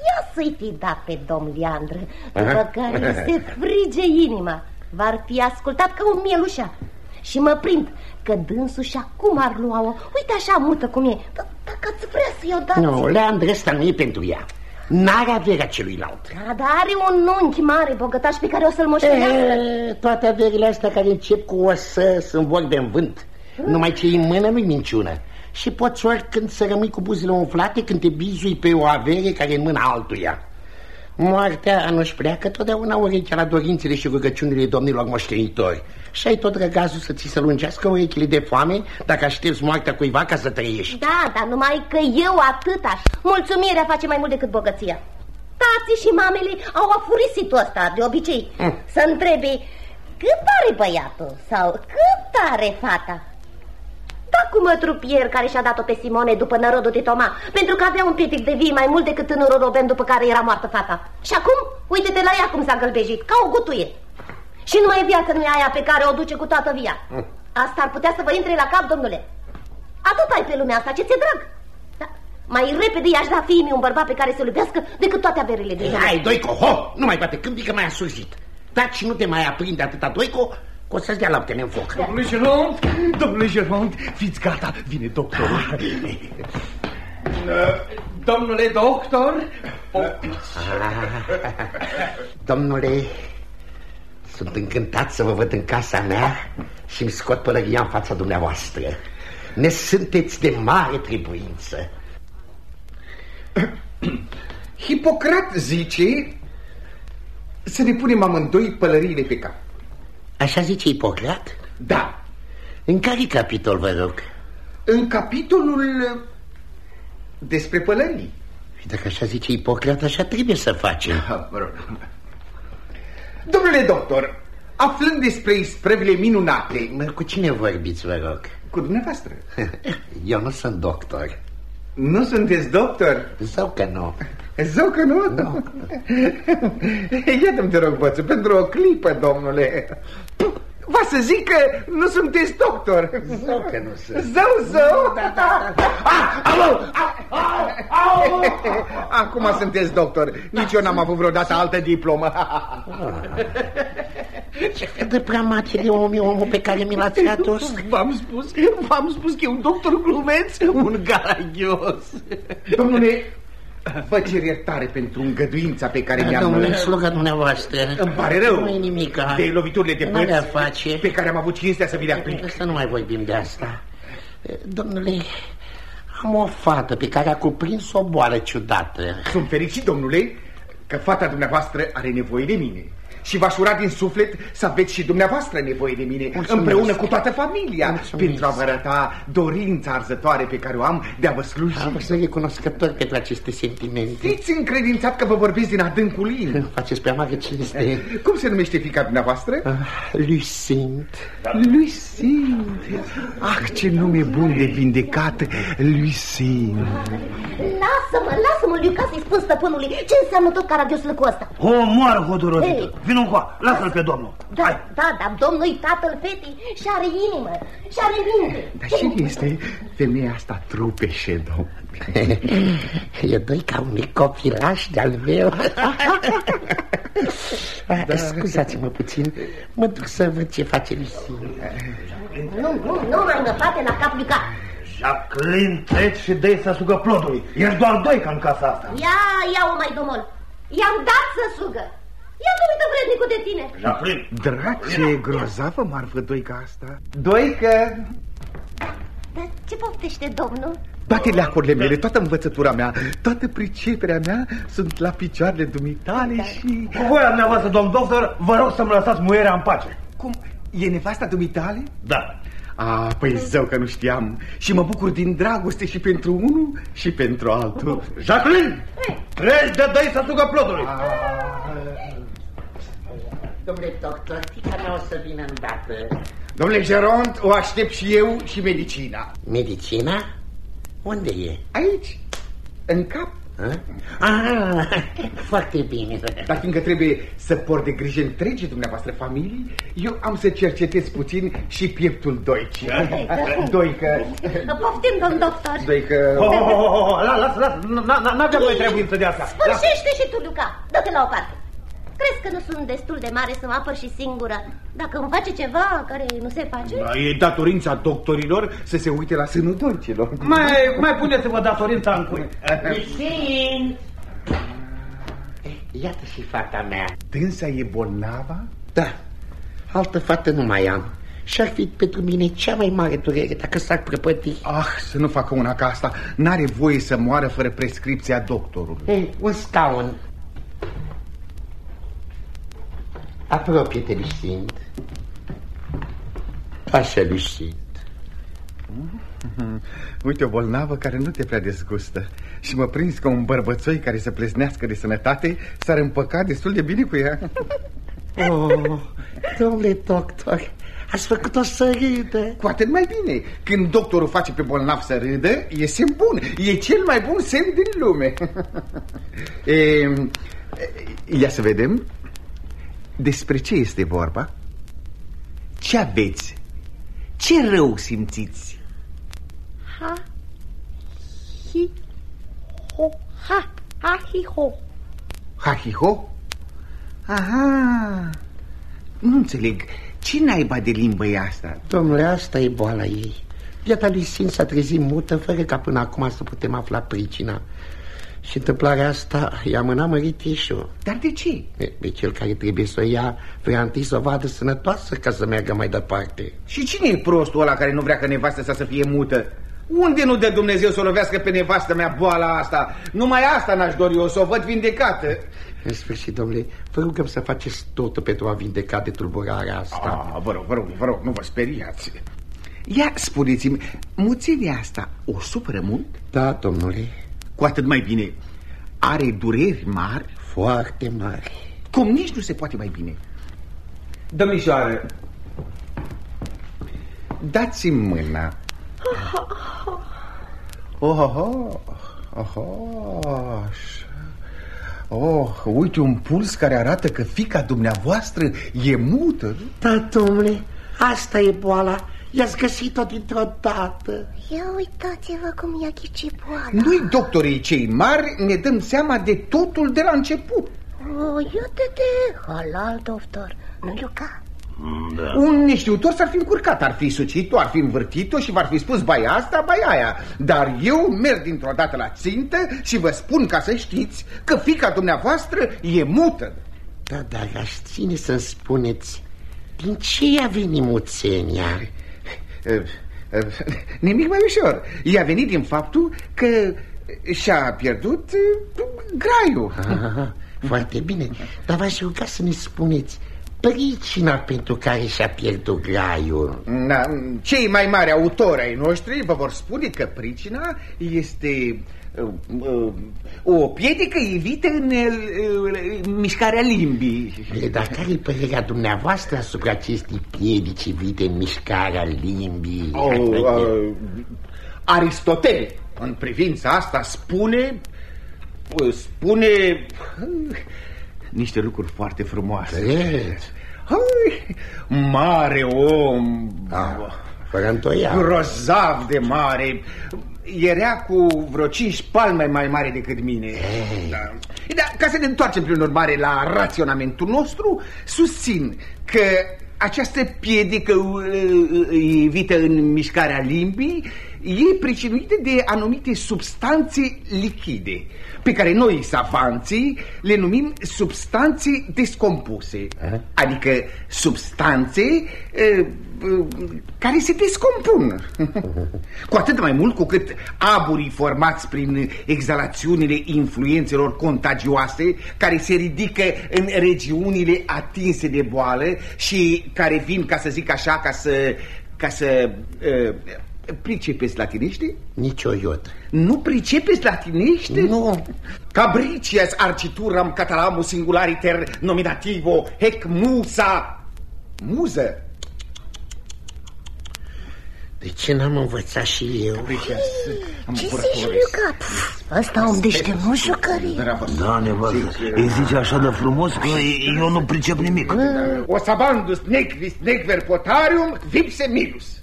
Ia să-i fi dat pe domn Leandră După care se frige inima V-ar fi ascultat ca un mielușa Și mă prind că dânsul și acum ar lua-o. Uite așa multă cum e. D Dacă ați vrea să-i o dați. Nu, Leandră ăsta nu e pentru ea. N-are averea celuilalt. Da, Dar are un unchi mare bogătaș pe care o să-l moștenească. E, Toate averile astea care încep cu o să sunt vorbe în vânt. Numai ce în mână nu-i minciună. Și poți oricând să rămâi cu buzele umflate când te bizui pe o avere care e în mâna altuia. Moartea nu-și pleacă totdeauna urechea la dorințele și rugăciunile domnilor moștenitori Și ai tot răgazul să ți se lungească urechile de foame dacă aștepți moartea cuiva ca să trăiești. Da, dar numai că eu atât aș. Mulțumirea face mai mult decât bogăția. Tații și mamele au afurisitul ăsta de obicei. Mm. Să întrebi cât are băiatul sau cât are fata? Da cu mătru Pierre care și-a dat-o pe Simone după nărodul de Toma Pentru că avea un pietic de vii mai mult decât tânărul Roben după care era moartă fata. Și acum, uite-te la ea cum s-a gălbejit, ca o gutuie Și numai viața nu e aia pe care o duce cu toată via. Asta ar putea să vă intre la cap, domnule. Atât ai pe lumea asta, ce ți-e drag? Da. Mai repede i-aș da fiii un bărbat pe care să-l iubească decât toate averile de Hai, Doico, ho! Nu mai bate câmpii că mai a surzit Taci nu te mai aprinde atâta, Doico o să-ți dea laptele în foc. Domnule Geront, domnule Geront, fiți gata, vine doctorul. Domnule doctor, Domnule, sunt încântat să vă văd în casa mea și îmi scot pălăria în fața dumneavoastră. Ne sunteți de mare trebuință. Hipocrat zice să ne punem amândoi pălăriile pe cap. Așa zice Ipocrat? Da. În care capitol, vă rog? În capitolul despre pălării. Și dacă așa zice Ipocrat, așa trebuie să facem. Domnule doctor, aflând despre isprevile minunate... Mă, cu cine vorbiți, vă rog? Cu dumneavoastră. Eu nu sunt doctor. Nu sunteți doctor? Zău că nu. Zău că nu? Nu. Iată-mi, te rog, bățu, pentru o clipă, domnule. Va să zic că nu sunteți doctor. Zău că nu sunt. Zău, zău? Da, da, da. Ah, alo! Acum sunteți doctor. Nici eu n-am avut vreodată altă diplomă. Ce fel de prea de om e omul pe care mi l-ați adus? V-am spus, v-am spus că e un doctor glumeț, un garagios. Domnule, Vă cer iertare pentru îngăduința pe care mi-am... Domnule, sluga dumneavoastră. Îmi pare rău. Nu e nimica. De loviturile de părți face. pe care am avut cinstea să vi le aplic. Să nu mai vorbim de asta. Domnule, am o fată pe care a cuprins o boală ciudată. Sunt fericit, domnule, că fata dumneavoastră are nevoie de mine și v-aș ura din suflet să aveți și dumneavoastră nevoie de mine, Mulțumesc. împreună cu toată familia, Mulțumesc. pentru a vă arăta dorința arzătoare pe care o am de a vă sluji. Am să recunoscător pentru aceste sentimente. Fiți încredințat că vă vorbesc din adâncul inimii. Faceți pe mare cinste. Cum se numește fica dumneavoastră? Uh, Lucint. Lucint. Ah, ce nume bun de vindecat, Lucint. Lasă-mă, lasă-mă, Luca, să-i spun stăpânului ce înseamnă tot caragiosul cu ăsta. O, moară, hodorovită. Vino cu lasă-l pe domnul. Da, Hai. da, dar domnul tatăl fetii și are inimă și are minte. Dar cine este femeia asta trupeșe, domnule? e doi ca un copilaș de-al meu. da. Scuzați-mă puțin, mă duc să văd ce face Lucie. Nu, nu, nu mă îngăpate la cap Luca. Jacqueline, treci și dă să sugă plodului. Ești doar doi ca în casa asta. Ia, ia-o mai domol. I-am dat să sugă. Ia nu uită vrednicul de tine. Jacqueline. Drace, grozavă marfă doica asta. Doică! Dar ce poftește domnul? Toate leacurile mele, toată învățătura mea, toată priceperea mea sunt la picioarele dumitale da. și... Cu voia dumneavoastră, domn doctor, vă rog să-mi lăsați muierea în pace. Cum? E nevasta dumitale? Da. A, păi zău că nu știam Și mă bucur din dragoste și pentru unul și pentru altul Jacqueline, treci de dăi să sugă plodului Domnule doctor, fica mea o să vină îndată. Domnule Geront, o aștept și eu și medicina. Medicina? Unde e? Aici, în cap. Ah, foarte bine. Dar fiindcă trebuie să port de grijă întregi dumneavoastră familii, eu am să cercetez puțin și pieptul Doici. Doică... Poftim, domn doctor. Doică... Oh, oh, oh, oh, la- lasă, lasă, n-avem noi trebuință de asta. Sfârșește și tu, Luca. Dă-te la o parte. Crezi că nu sunt destul de mare să mă apăr și singură? Dacă îmi face ceva care nu se face? Da, E datorința doctorilor să se uite la sânul dulcilor. Mai, mai puneți-vă datorința în cui. Cristin! Iată și fata mea. Dânsa e bolnava? Da, altă fată nu mai am. Și-ar fi pentru mine cea mai mare durere dacă s-ar prăpăti. Ah, să nu facă una ca asta. N-are voie să moară fără prescripția doctorului. Ei, un scaun. Apropie-te, Lucind. Așa, Lucind. Uite o bolnavă care nu te prea dezgustă Și mă prins ca un bărbățoi care să plesnească de sănătate S-ar împăca destul de bine cu ea Oh, domnule doctor, ați făcut-o să râdă. Cu atât mai bine Când doctorul face pe bolnav să râdă E semn bun E cel mai bun semn din lume e, Ia să vedem Despre ce este vorba? Ce aveți? Ce rău simțiți? Ha, hi, ho, ha, ha, hi, ho. Ha-hi-ho? Aha Nu înțeleg Ce naiba de limbă e asta? Domnule, asta e boala ei. Viața lui Sin s-a trezit mută fără ca până acum să putem afla pricina. Și întâmplarea asta i-a mânat măritișul. Dar de ce? Pe, pe cel care trebuie să o ia, vrea întâi să o vadă sănătoasă ca să meargă mai departe. Și cine e prostul ăla care nu vrea ca nevastă sa să fie mută? Unde nu dă Dumnezeu să o lovească pe nevastă mea boala asta? Numai asta n-aș dori eu, să o văd vindecată. În sfârșit, domnule, vă rugăm să faceți totul pentru a vindeca de tulburarea asta. Ah, vă rog, vă rog, vă rog, nu vă speriați. Ia, spuneți-mi, muțirea asta o supără mult? Da, domnule, Cu atât mai bine. Are dureri mari? foarte mare. Cum nici nu se poate mai bine. Domnișoară, Dați-mi mâna. Oh, oh, oh, oh, oh, așa. oh, uite un puls care arată că fica dumneavoastră e mută. Da, domnule, asta e boala. I-ați găsit-o dintr-o dată. Ia uitați-vă cum i-a ghicit boala. Noi, doctorii cei mari, ne dăm seama de totul de la început. Oh, iute-te, halal, doctor, nu Luca? Un neștiutor s-ar fi încurcat, ar fi sucit-o, ar fi învârtit-o și v-ar fi spus bai asta, bai aia. Dar eu merg dintr-o dată la țintă și vă spun ca să știți că fica dumneavoastră e mută. Da, dar aș ține să-mi spuneți din ce a venit muțenia? Eh, eh, Nimic mai ușor. I-a venit din faptul că și-a pierdut eh, graiul. Aha, foarte bine, dar v-aș ruga să ne spuneți pricina pentru care și-a pierdut graiul. Da, cei mai mari autori ai noștri vă vor spune că pricina este uh, uh, o piedică evită în uh, mișcarea limbii. E, Dar care e părerea dumneavoastră asupra acestei piedici vite în mișcarea limbii? Oh, uh, Aristotel, în privința asta, spune, spune uh, niște lucruri foarte frumoase. Vedeți? Hai, mare om, Da, fără întoială. grozav de mare. Era cu vreo cinci palme mai mare decât mine. Da. Da, ca să ne întoarcem prin urmare la raționamentul nostru, susțin că această piedică uh, evită în mișcarea limbii e pricinuită de anumite substanțe lichide, pe care noi, savanții, le numim substanțe descompuse, adică substanțe uh, uh, care se descompun. cu atât mai mult cu cât aburii formați prin exhalațiunile influențelor contagioase care se ridică în regiunile atinse de boală și care vin, ca să zic așa, ca să... ca să uh, pricepeți latinește? Nici o iotă. Nu pricepeți latinește? Nu. Cabricias arcituram catalamus singulariter nominativo hec musa. Muză. De ce n-am învățat și eu? Ce zici, Luca? Pf, Ăsta om deștept nu jucării. Da, nevastă, îi zice așa de frumos că eu nu pricep nimic O sabandus nec vis nec verpotarium vipse milus.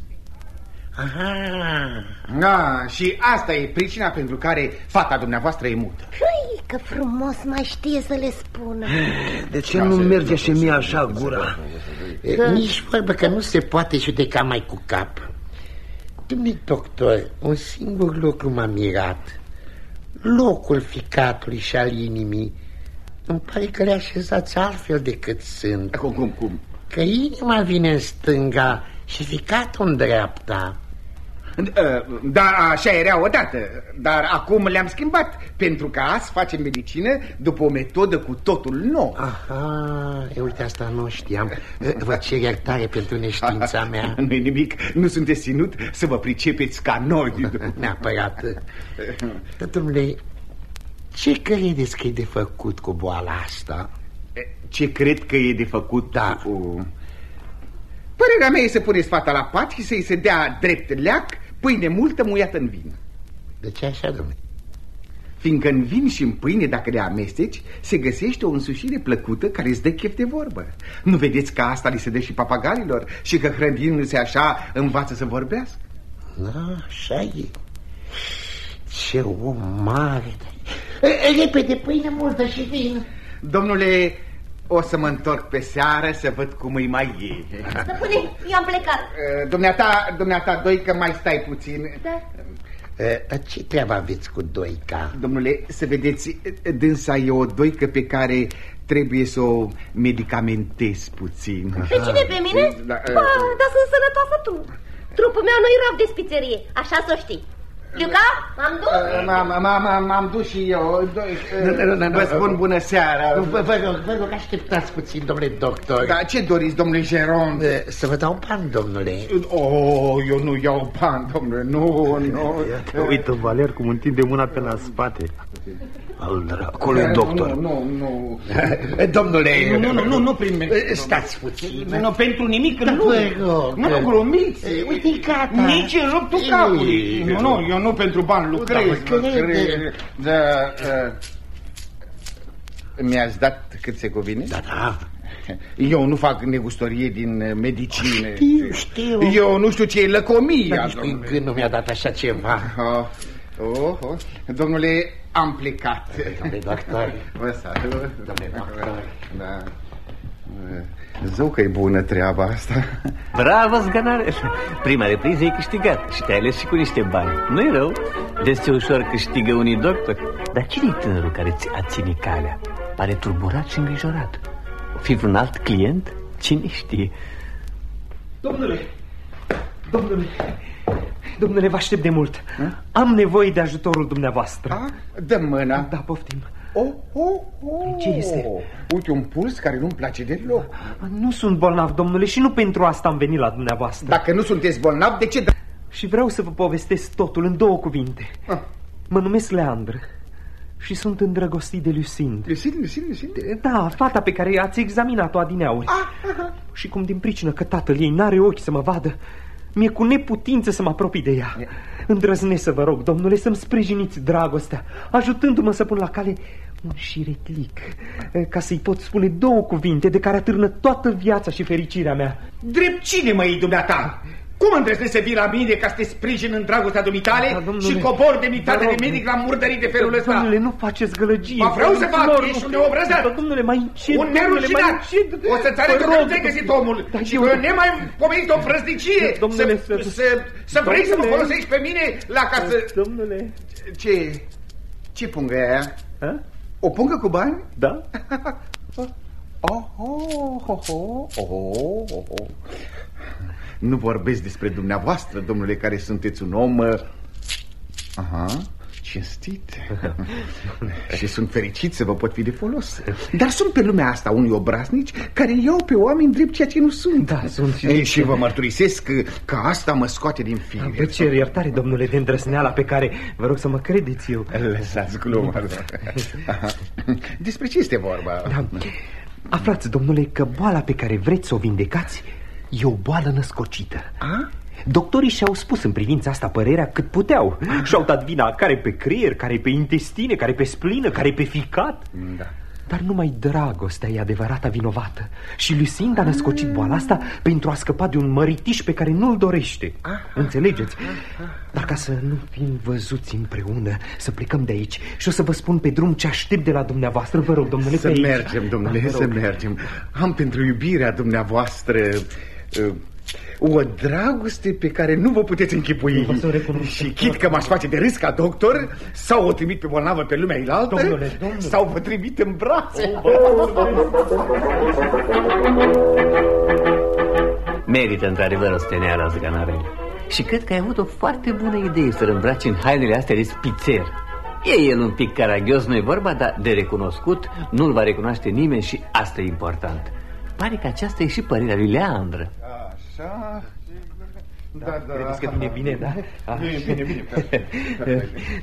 Aha, Da, și asta e pricina pentru care fata dumneavoastră e mută. Păi, că frumos mai știe să le spună. De ce nu merge și mie așa gura? E, nici vorbă că nu se poate judeca mai cu cap. Domnule doctor, un singur lucru m-a mirat. Locul ficatului și al inimii îmi pare că le așezați altfel decât sunt. Cum, cum, cum? Că inima vine în stânga și ficatul în dreapta. Da, așa era odată, dar acum le-am schimbat, pentru că azi facem medicină după o metodă cu totul nouă. Aha, e, uite asta nu știam. Vă cer iertare pentru neștiința mea. nu e nimic, nu sunteți ținut să vă pricepeți ca noi. Neapărat. Dar, domnule, ce credeți că e de făcut cu boala asta? Ce cred că e de făcut? Da. Cu... Părerea mea e să puneți fata la pat și să-i se dea drept leac pâine multă muiată în vin. De ce așa, domnule? Fiindcă în vin și în pâine, dacă le amesteci, se găsește o însușire plăcută care îți dă chef de vorbă. Nu vedeți că asta li se dă și papagalilor și că hrănindu-se așa învață să vorbească? Da, așa e. Ce om mare! E, e, Repede, pâine multă și vin. Domnule, o să mă întorc pe seară să văd cum îi mai e. Stăpâne, eu am plecat. Uh, Dumneata, dumneata, doi, că mai stai puțin. Da. E, Ce treabă aveți cu Doica? Domnule, să vedeți, dânsa e o doică pe care trebuie să o medicamentez puțin. Pe cine, pe mine? Da, Ba, dar sunt sănătoasă tu. Trupul meu nu-i rab de spițerie, așa să știi. Luca, m-am dus? M-am- M-am m-am dus și eu. Doi- Vă spun bună seara. Vă, vă rog, vă rog, așteptați puțin, domnule doctor. Da, ce doriți, domnule Geron? E, Să vă dau un ban, domnule. Oh, eu nu iau bani, domnule, nu, nu. Uite, Valer, cum întinde mâna pe la spate. Al dracului doctor Nu, nu, nu. Domnule... Nu, nu, nu, nu prin E, Stați puțin. Nu, pentru nimic, Da, nu. vă rog. Nu, nu, glumiți. E, Uite, e gata. Nici în ruptul E, capului. Nu, nu, eu nu pentru bani lucrez. Da, mă crede. lucrez. Da, uh, mi-ați dat cât se cuvine? Da, da. Eu nu fac negustorie din uh, medicină. Știu, știu. Eu nu știu ce e lăcomia. Dar nici prin domnule. gând nu mi-a dat așa ceva. Oh, oh, oh. Domnule, am plecat. Domnule doctor. Vă salut. Domnule doctor. Da. Zău că e bună treaba asta. Bravo, zganarel! Prima repriză e câștigat și te-ai ales și cu niște bani. Nu-i rău, vezi ce ușor câștigă unii doctori. Dar cine e tânărul care ți a ține calea? Pare turburat și îngrijorat. O fi vreun alt client? Cine știe? Domnule, domnule, domnule, vă aștept de mult. Am nevoie de ajutorul dumneavoastră. A? Dă mâna. Da, poftim. Oh, oh, oh. Ce este? Uite, un puls care nu-mi place deloc. Nu sunt bolnav, domnule, și nu pentru asta am venit la dumneavoastră. Dacă nu sunteți bolnav, de ce... da- Și vreau să vă povestesc totul în două cuvinte. Ah. Mă numesc Leandr și sunt îndrăgostit de Lucind. Lucid, Lucid, Lucid. Da, fata pe care ați examinat-o adineauri. Ah, Și cum din pricină că tatăl ei n-are ochi să mă vadă, mi-e cu neputință să mă apropii de ea. Îndrăznesc să vă rog, domnule, să-mi sprijiniți dragostea, ajutându-mă să pun la cale un șiretlic, eh, ca să-i pot spune două cuvinte de care atârnă toată viața și fericirea mea. Drept cine, măi, dumneata? Cum îndrăznești să vii la mine ca să te sprijin în dragostea dumitale Da, domnule. și cobor demnitate Vă de rog. medic la murdării de felul ăsta? Domnule, nu faceți gălăgie. Ba, vreau să fac, Lor, ești nu. un neobrăzat. Da, Domnule, mai încet. Un domnule, mai nerușinat! încet. O să-ți arăt Vă că nu rog. ți-ai găsit omul Da, și eu- că nemai pomenit o prăznicie Domnule, să, să- să, să vrei să mă Domnule. folosești pe mine la ca să... Domnule, Ce? Ce pungă e aia? ha? O pungă cu bani? Da? Oh, oh, oh, oh, oh, oh, oh. Nu vorbesc despre dumneavoastră, domnule, care sunteți un om... uh, Aha, cinstit. și sunt fericit să vă pot fi de folos. Dar sunt pe lumea asta unii obraznici care iau pe oameni drept ceea ce nu sunt. Da, sunt și- Ei, și vă mărturisesc că, că asta mă scoate din fire. Vă cer iertare, domnule, de îndrăsneala pe care vă rog să mă credeți eu. Lăsați gluma. Aha. Despre ce este vorba? Da. Aflați, domnule, că boala pe care vreți să o vindecați e o boală născocită. A? Doctorii și-au spus în privința asta părerea cât puteau Și-au dat vina care pe creier, care pe intestine, care pe splină, care pe ficat Da. Dar numai dragostea e adevărata vinovată Și Lucinda a născocit boala asta pentru a scăpa de un măritiș pe care nu-l dorește Înțelegeți? Dar ca să nu fim văzuți împreună Să plecăm de aici Și o să vă spun pe drum ce aștept de la dumneavoastră Vă rog, domnule, Să pe aici. mergem, domnule, Vă să rog. mergem. Am pentru iubirea dumneavoastră uh, o dragoste pe care nu vă puteți închipui. Vă să o recunosc. Și chit că m-aș face de râs ca doctor, sau o trimit pe bolnavă pe lumea ilaltă, Domnule, domnule. sau vă trimit în brațe. Merită într-adevăr o steneală zganarel Și cred că ai avut o foarte bună idee să-l îmbraci în hainele astea de spițer E el un pic caragios, nu-i vorba, dar de recunoscut nu-l va recunoaște nimeni și asta e important Pare că aceasta e și părerea lui Leandră Așa... Da, da. Credeți că vine bine, da? Bine, bine, bine. perfect.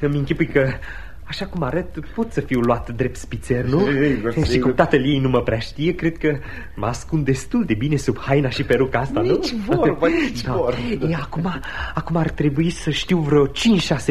Îmi închipui că Așa cum arăt, pot să fiu luat drept spițer, nu? Sigur, Și sigur. cum tatăl ei nu mă prea știe, cred că mă ascund destul de bine sub haina și peruca asta, nu? Nici vorbă, nici vorbă. E, acum, acum ar trebui să știu vreo 5-6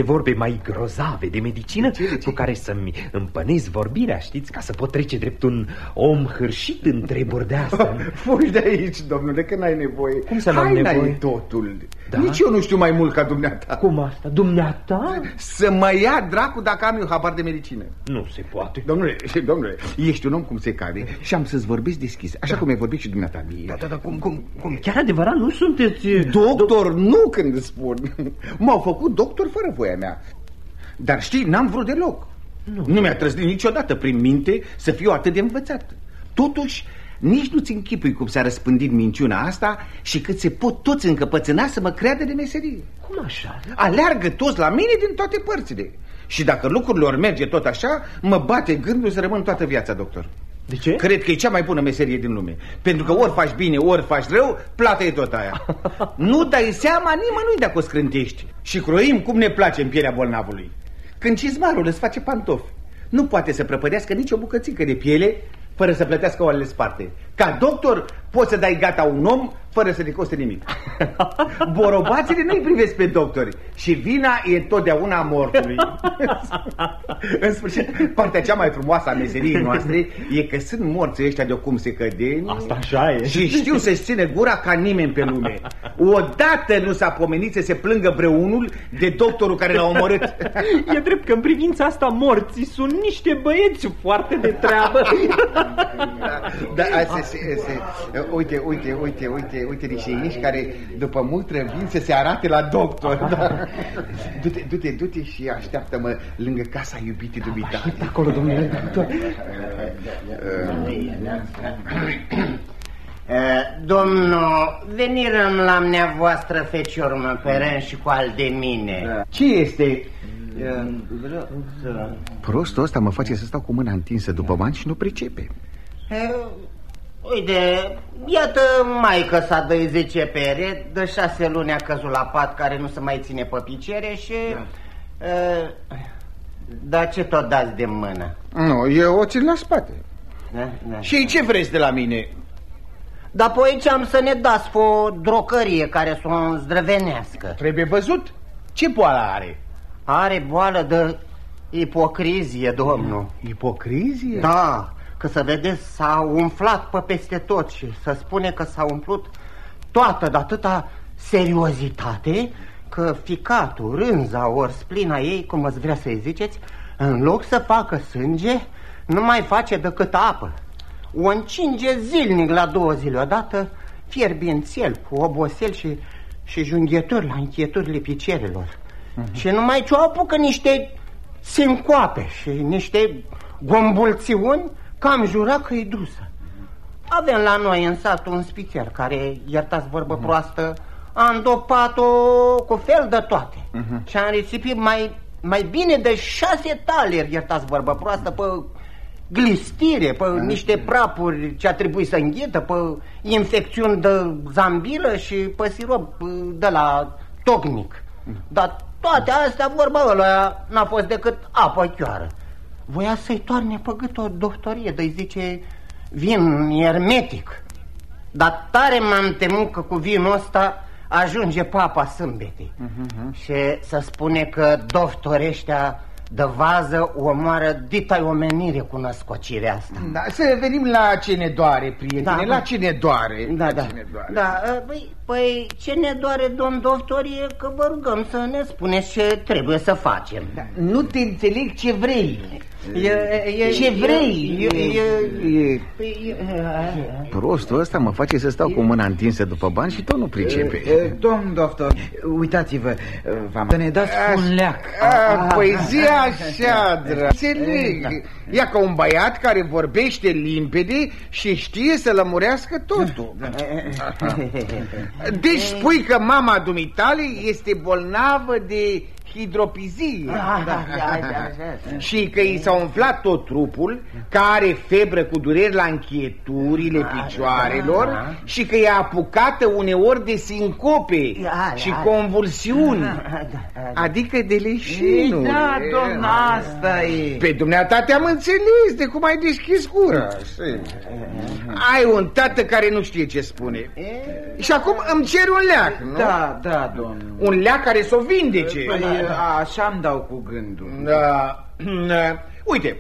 vorbe mai grozave de medicină cu care să-mi împănesc vorbirea, știți? Ca să pot trece drept un om hârșit în treburi de asta. Fugi de aici, domnule, că n-ai nevoie. Cum să n-am Haina nevoie? e totul. Da? Nici eu nu știu mai mult ca dumneata. Cum asta? Dumneata? Să mă ia dracu dacă am eu habar de medicină. Nu se poate. Domnule, domnule, ești un om cum se cade și am să-ți vorbesc deschis, așa cum ai vorbit și dumneata mie. Da, da, da, cum, cum, cum? Chiar adevărat, nu sunteți... Doctor, nu când îți spun. M-au făcut doctor fără voia mea. Dar știi, n-am vrut deloc. Nu, nu mi-a trăznit niciodată prin minte să fiu atât de învățat. Totuși, nici nu-ți închipui cum s-a răspândit minciuna asta și cât se pot toți încăpățâna să mă creadă de meserie. Cum așa? Aleargă toți la mine din toate părțile. Și dacă lucrurile ori merge tot așa, mă bate gândul să rămân toată viața, doctor. De ce? Cred că e cea mai bună meserie din lume. Pentru că ori faci bine, ori faci rău, plata e tot aia. nu dai seama nimănui dacă o scrântești. Și croim cum ne place în pielea bolnavului. Când cizmarul îți face pantofi, nu poate să prăpădească nici o bucățică de piele fără să plătească oalele sparte. Ca doctor poți să dai gata un om fără să te coste nimic. Borobațile nu-i privesc pe doctori și vina e totdeauna a mortului. în sfârșit, partea cea mai frumoasă a meseriei noastre e că sunt morți ăștia de cum se cădeni Asta așa e. și știu să-și ține gura ca nimeni pe lume. Odată nu s-a pomenit să se plângă vreunul de doctorul care l-a omorât. E drept că în privința asta morții sunt niște băieți foarte de treabă. Da, a, se, se, se, uite, uite, uite, uite, uite niște ieși care după mult vin să se arate la doctor. Da. Du-te, du-te, du-te și așteaptă-mă lângă casa iubitei dumitale. Acolo, domnule doctor. Eh, Domnul, venirăm la mneavoastră fecior mă peren și cu al de mine Ce este? Eh, Vreau să... Prostul ăsta mă face să stau cu mâna întinsă după bani și nu pricepe. Eh, Uite, iată maică sa de 10 pere, de șase luni a căzut la pat care nu se mai ține pe picere și... eh, Dar ce tot dați de mână? Nu, eu o țin la spate. Da, da. Și ce vreți de la mine? Dar apoi ce am să ne dați pe o drocărie care să o zdrăvenească? Trebuie văzut ce boală are. Are boală de ipocrizie, domnul. Ipocrizie? Da, că să vedeți, s-a umflat pe peste tot și să spune că s-a umplut toată de atâta seriozitate că ficatul, rânza, ori splina ei, cum ați vrea să-i ziceți, în loc să facă sânge, nu mai face decât apă. O încinge zilnic la două zile odată, fierbințel, cu obosel și, și junghieturi la încheieturile picioarelor. Și numai ce o apucă niște sincoape și niște gombulțiuni, că am jurat că e dusă. Avem la noi în sat un spițer care, iertați vorbă proastă, a îndopat-o cu fel de toate. Și a risipit mai, mai bine de șase taleri, iertați vorbă proastă, pe glistire, pe niște prapuri ce a trebuit să înghetă, pe infecțiuni de zambilă și pe sirop de la tocnic. Dar toate astea, vorba ăla, n-a fost decât apă chioară. Voia să-i toarne pe gât o doctorie, de-i zice vin ermetic. Dar tare m-am temut că cu vinul ăsta ajunge papa sâmbete Și să spune că doctorii ăștia de vază omoară dita omenire cu născocirea asta Da, să venim la ce ne doare, prietene, Da, la da. ce ne doare. Da, la da, ce ne doare. da, păi, păi ce ne doare, domn doctor, e că vă rugăm să ne spuneți ce trebuie să facem Nu te înțeleg ce vrei. E, e, Ce vrei? E, e, E- e, Prostul ăsta mă face să stau cu mâna întinsă după bani și tot nu pricepe. E, Domn doctor, uitați-vă, v-am să ne dați un leac. A, păi zi așa, drag. Înțeleg. Ia ca un băiat care vorbește limpede și știe să lămurească totul. Deci spui că mama dumitale este bolnavă de hidropizie. Da, da, da, da, Și că i s-a umflat tot trupul, că are febră cu dureri la închieturile picioarelor și că e apucată uneori de sincope Da, și da. convulsiuni, adică de leșinuri. Da, domn, asta e. Pe dumneata te-am înțeles de cum ai deschis gura. Ai un tată care nu știe ce spune. Și acum îmi cer un leac, nu? Da, da, domn. Un leac care să o vindece. Păi, așa-mi dau cu gândul. Da. Uite,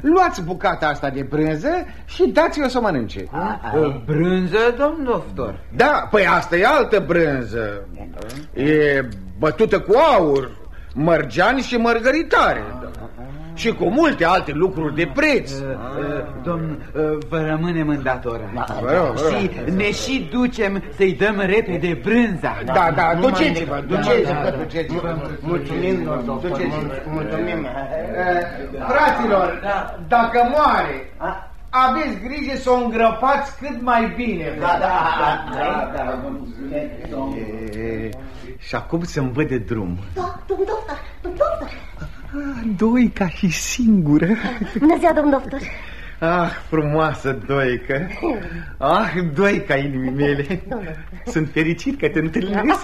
luați bucata asta de brânză și dați-o să mănânce. Brânză, domn doctor? Da, păi asta e altă brânză. E bătută cu aur, mărgeani și mărgăritare. Și cu multe alte lucruri de preț. Domn, vă rămânem îndatorat. Vă rog, vă rog. Și ne și ducem să-i dăm repede brânza. Da, da, duceți-vă, duceți-vă, da. duceți-vă. Mulțumim, domn doctor, Duceți-vă. mulțumim Eh, Fraților, dacă moare, aveți grijă să o îngrăpați cât mai bine. Da, da, da, da, E, Și acum să-mi văd de drum. Da, domn doctor, domn doctor. Doi ca și singură. Bună ziua, domn doctor. Ah, frumoasă Doică. Ah, Doica inimii mele. Sunt fericit că te întâlnesc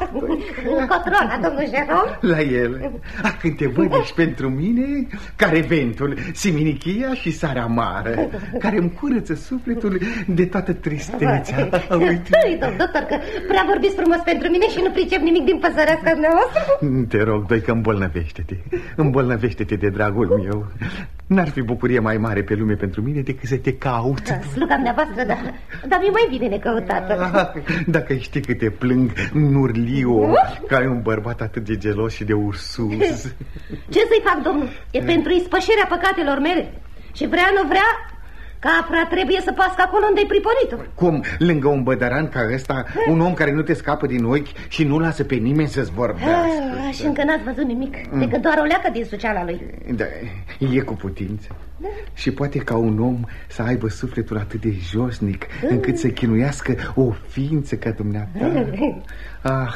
Cotrona, domnul Jeron. la el. Ah, Când te văd ești pentru mine Ca reventul, siminichia și sarea amară Care îmi curăță sufletul de toată tristețea. Uite. Tăi, domn doctor, că prea vorbiți frumos pentru mine și nu pricep nimic din păsărească dumneavoastră. Te rog, Doică, îmbolnăvește-te. Îmbolnăvește-te de dragul meu. N-ar fi bucurie mai mare pe lume pentru mine decât să te caut Da, Sluga dumneavoastră, dar, dar mi-e mai bine necăutată. Ah, Dacă știi cât te plâng, Nurliu, că ai un bărbat atât de gelos și de ursus Ce să-i fac, domnul? E pentru ispășirea păcatelor mele. Și vrea, nu vrea, capra trebuie să pască acolo unde-i priponitul. Cum, lângă un bădăran ca ăsta, un om care nu te scapă din ochi și nu lasă pe nimeni să-ți vorbească Ah, și încă n-ați văzut nimic, decât doar o leacă din suceala lui. Da, e cu putință Și poate ca un om să aibă sufletul atât de josnic Încât să chinuiască o ființă ca dumneata. Ah,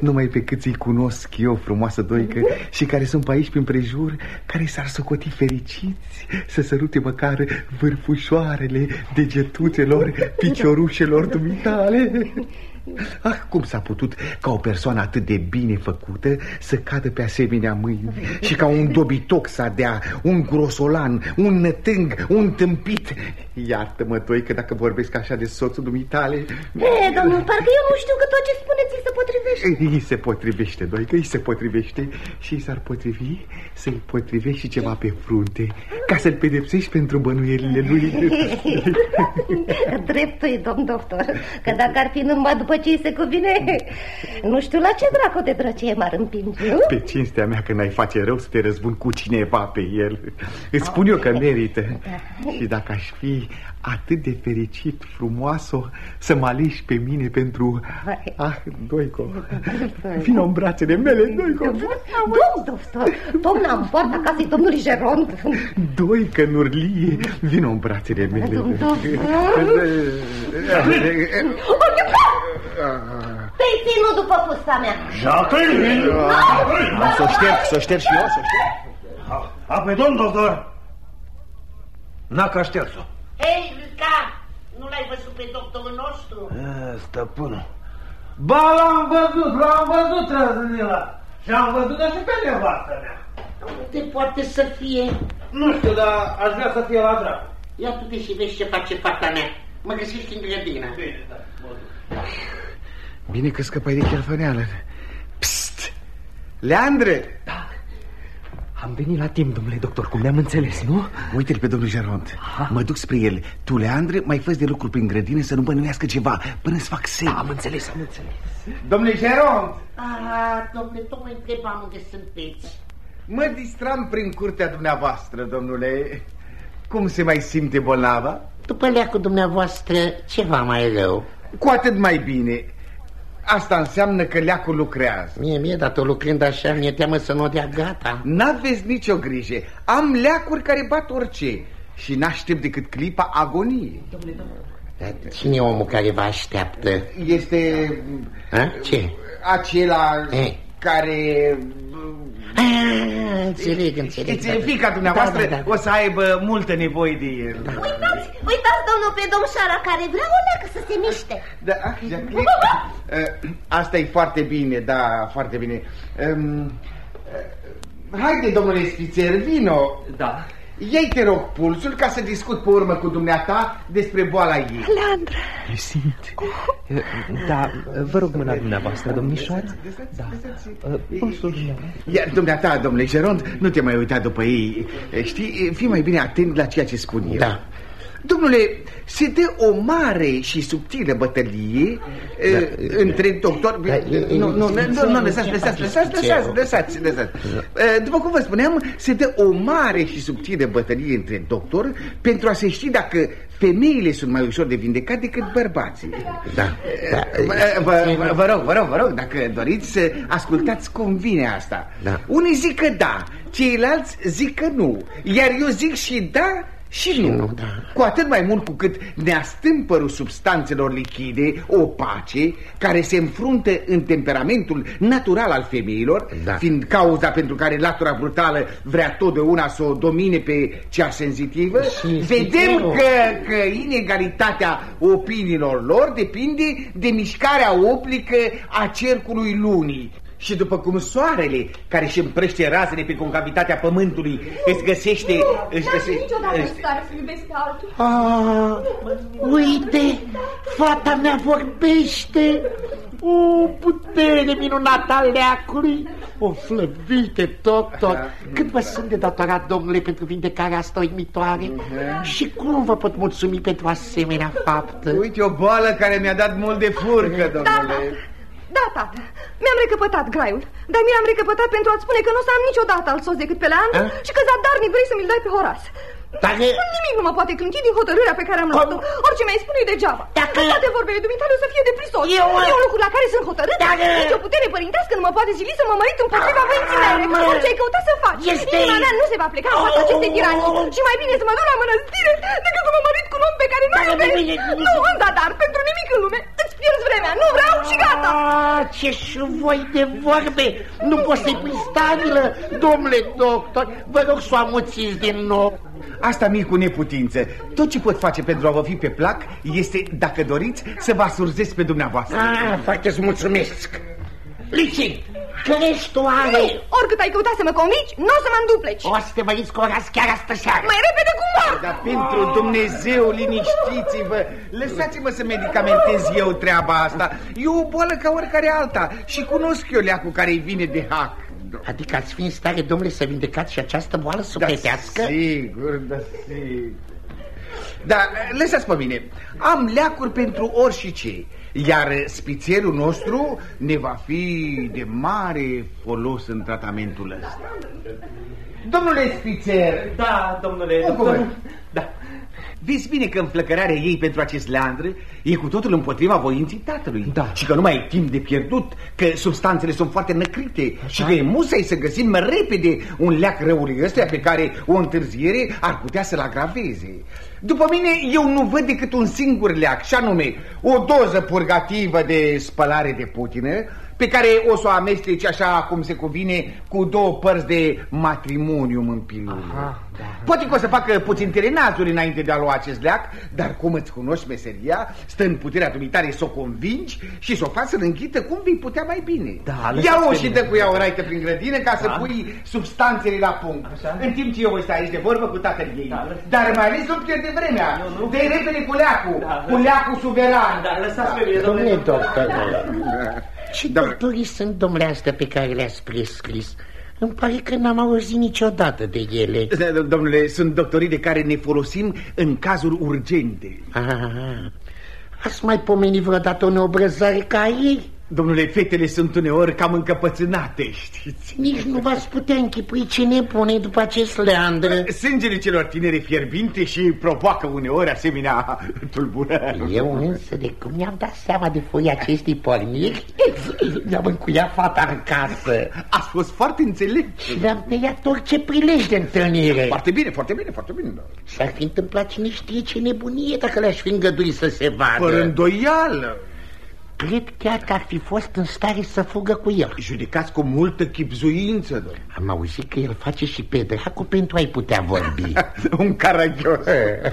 numai pe cât îi cunosc eu, frumoasă doică Și care sunt pe aici prin prejur Care s-ar socoti fericiți Să sărute măcar vârfușoarele degetuțelor Piciorușelor dumitale Ah, cum s-a putut ca o persoană atât de bine făcută să cadă pe asemenea mâini și ca un dobitoc să dea, un grosolan, un nătâng, un tâmpit. Iartă-mă, toi, că dacă vorbesc așa de soțul dumitale... E, domnul, parcă eu nu știu că tot ce spuneți îi se potrivește. Îi se potrivește, doi, că îi se potrivește și îi s-ar potrivi să-i potrivești și ceva pe frunte ca să-l pedepsești pentru bănuielile lui. Dreptul e, domn doctor, că dacă ar fi numai după ce îi se cuvine, nu știu la ce dracu de drăcie m-ar împinge, nu? Pe cinstea mea că n-ai face rău să te răzbun cu cineva pe el. Îți spun eu că merită. Și dacă aș fi atât de fericit, frumoasă Să mă alegi pe mine pentru... Ah, Doico Vino în brațele mele, Doico Domn doctor, domnul am poartă casei domnului Gerond. Doică, Nurlie Vino în brațele mele Domn Te-ai ținut după fusta mea. Jacqueline! Să o șterg, să o șterg și eu, să o șterg Apoi, domn doctor, n-a ca șters-o. Hei, Luca, nu l-ai văzut pe doctorul nostru? Stăpânul. Ba, l-am văzut, l-am văzut, Trăzânila. Și am văzut și pe nevastă mea. Unde poate să fie? Nu știu, dar aș vrea să fie la dracu. Ia tu te și vezi ce face fata mea. Mă găsești în grădină. Bine că scăpai de chelfăneală. Psst! Leandre! Da. Am venit la timp, domnule doctor, cum ne-am înțeles, nu? Uite-l pe domnul Geront. Mă duc spre el. Tu, Leandre, mai fă de lucru prin grădină să nu bănuiască ceva, până să fac semn. Da, am înțeles, am înțeles. Domnule Geront! Ah, domnule, tocmai întrebam unde sunteți. Mă distram prin curtea dumneavoastră, domnule. Cum se mai simte bolnava? După leacul dumneavoastră, ceva mai rău. Cu atât mai bine. Asta înseamnă că leacul lucrează. Mie, mie, dar tot lucrând așa, mi-e teamă să nu o dea gata. N-aveți nicio grijă. Am leacuri care bat orice și n-aștept decât clipa agoniei. Dar cine e omul care vă așteaptă? Este A? Ce? acela Eh. Care... Ah, înțeleg, înțeleg. Este da, da. fica dumneavoastră Da, da, da. o să aibă multă nevoie de el. Uitați, uitați, domnul, pe domșara care vrea o leacă să se miște. Da, ah, Jacqueline, uh, asta e foarte bine, da, foarte bine. Um, uh, haide, domnule Spițer, vino. Da. Ei te rog pulsul ca să discut pe urmă cu dumneata despre boala ei. Leandra, Le simt. Da, vă rog mâna dumneavoastră, domnișoară. Da. Pulsul dumneavoastră. Iar dumneata, domnule Geront, nu te mai uita după ei. Știi, fii mai bine atent la ceea ce spun eu. Da. Domnule, se dă o mare și subtilă bătălie da, între doctor... Da, e- e- nu, nu, nu, e- nu, nu, lăsați, lăsați, lăsați, lăsați, lăsați, lăsați. Eh, După cum vă spuneam, se dă o mare și subtilă bătălie între doctor pentru a se ști dacă femeile sunt mai ușor de vindecat decât bărbații. Da, da. Vă, vă, vă, vă rog, vă rog, vă rog, dacă doriți să ascultați, convine asta. Da. Unii zic că da, ceilalți zic că nu, iar eu zic și da și nu. nu, da. Cu atât mai mult cu cât ne astâmpărul substanțelor lichide, opace, care se înfruntă în temperamentul natural al femeilor, Da. fiind cauza pentru care latura brutală vrea totdeauna să o domine pe cea senzitivă, Și vedem sigur. că, că inegalitatea opiniilor lor depinde de mișcarea oplică a cercului lunii. Și după cum soarele care își împrăște razele pe concavitatea pământului îți găsește... își găsește își- stare să iubesc pe altul. Ah, uite, fata mea vorbește. O putere minunată a leacului. O flăvite, doctor. Cât vă sunt de datorat, domnule, pentru vindecarea asta uimitoare? Și cum vă pot mulțumi pentru asemenea faptă? Uite o boală care mi-a dat mult de furcă, domnule. Da, tată, mi-am recăpătat graiul, dar mi-am recăpătat pentru a-ți spune că nu o să am niciodată alt soț decât pe Leandru A? și că zadarnic vrei să mi-l dai pe Horas. Dar e- Nimic nu mă poate clinti din hotărârea pe care am luat-o. Orice mi-ai spune e degeaba. Dacă- Toate vorbele dumitale o să fie de prisos. Eu- E un lucru la care sunt hotărât. Dacă- Nici o putere părintească nu mă poate sili să mă mărit împotriva voinții mele. mă- Orice ai căutat să faci. Este- Inima mea nu se va pleca în fața Oh. acestei tiranii. Și mai bine să mă duc la mănăstire decât să mă mărit cu un om pe care nu Dacă iubesc. bine- Nu, în zadar, pentru nimic în lume. Îți pierzi vremea. Nu vreau și gata. Ah, ce șuvoi de vorbe! Nu poți să-i pui stabilă, domnule doctor. Vă rog să o amuțiți din nou. Asta mi cu neputință. Tot ce pot face pentru a vă fi pe plac este, dacă doriți, să vă asurzesc pe dumneavoastră. Ah, foarte îți mulțumesc. Lici, crești tu are. Oricât ai căutat să mă convingi, nu o să mă îndupleci. O să te măriți cu Oraz chiar astă seară. Mai repede cu mor! Dar pentru Dumnezeu, liniștiți-vă! Lăsați-mă să medicamentez eu treaba asta. E o boală ca oricare alta și cunosc eu leacul care îi vine de hac. Adică ați fi în stare, domnule, să vindecați și această boală sufletească? sigur, da, sigur. Dar lăsați pe mine. Am leacuri pentru ori și ce. Iar spițierul nostru ne va fi de mare folos în tratamentul ăsta. Domnule spițer, Da, domnule Un doctor. Cuvânt. Da. Vezi bine că înflăcărarea ei pentru acest leandră e cu totul împotriva voinții tatălui Da. Și că nu mai e timp de pierdut, că substanțele sunt foarte năcrite Și că e musai să găsim repede un leac răului ăsta pe care o întârziere ar putea să-l agraveze După mine, eu nu văd decât un singur leac, și anume o doză purgativă de spălare de putină pe care o să o amesteci așa cum se cuvine cu două părți de matrimonium în pilulă. Aha, da. Poate că o să facă puțin terenazuri înainte de a lua acest leac, dar cum îți cunoști meseria, stă în puterea dumitare să o convingi și să o faci să-l închită cum vei putea mai bine. Da, Ia-o lăsați și pe dă cu ea o raită prin grădină ca să Da. pui substanțele la punct. Așa. În timp ce eu voi sta aici de vorbă cu tatăl ei. Da, lăsați. dar mai ales nu pierde vremea. Nu, nu. Dă repede cu leacul, Da, cu leacul suveran. Da, lăsați pe mine, Domnule domnule doctor, ce Da. doctorii sunt, domnule, astea pe care le-ați prescris? Îmi pare că n-am auzit niciodată de ele. Domnule, sunt doctorii de care ne folosim în cazuri urgente. Ah, ați mai pomenit vreodată o neobrăzare ca a ei? Domnule, fetele sunt uneori cam încăpățânate, știți? Nici nu v-ați putea închipui ce nepune după acest leandră. Sângele celor tineri fierbinte și provoacă uneori asemenea tulburări. Eu însă, de cum mi-am dat seama de foia acestei porniri, mi-am încuiat fata în casă Ați fost foarte înțelept. și le-am tăiat orice prilej de întâlnire. Foarte bine, foarte bine, foarte bine. da. S-ar fi întâmplat cine știe ce nebunie dacă le-aș fi îngăduit să se vadă. Fără îndoială. Cred chiar că ar fi fost în stare să fugă cu el. Judecați cu multă chipzuință, domnule. Am auzit că el face și pe dracu pentru a-i putea vorbi. Un caragios.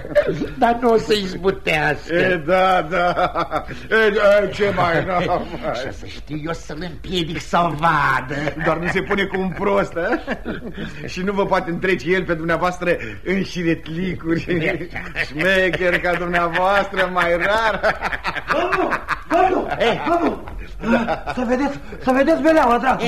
Dar nu o să-i zbutească. E, da, da. E, e, ce mai n Și să știu eu să-l împiedic să-l vadă. Doar nu se pune cu un prost, a? Și nu vă poate întrece el pe dumneavoastră în șiretlicuri. Șmecher ca dumneavoastră, mai rar. Domnul! Domnul! Domnul! Să vedeți, să vedeți beleaua, dracu!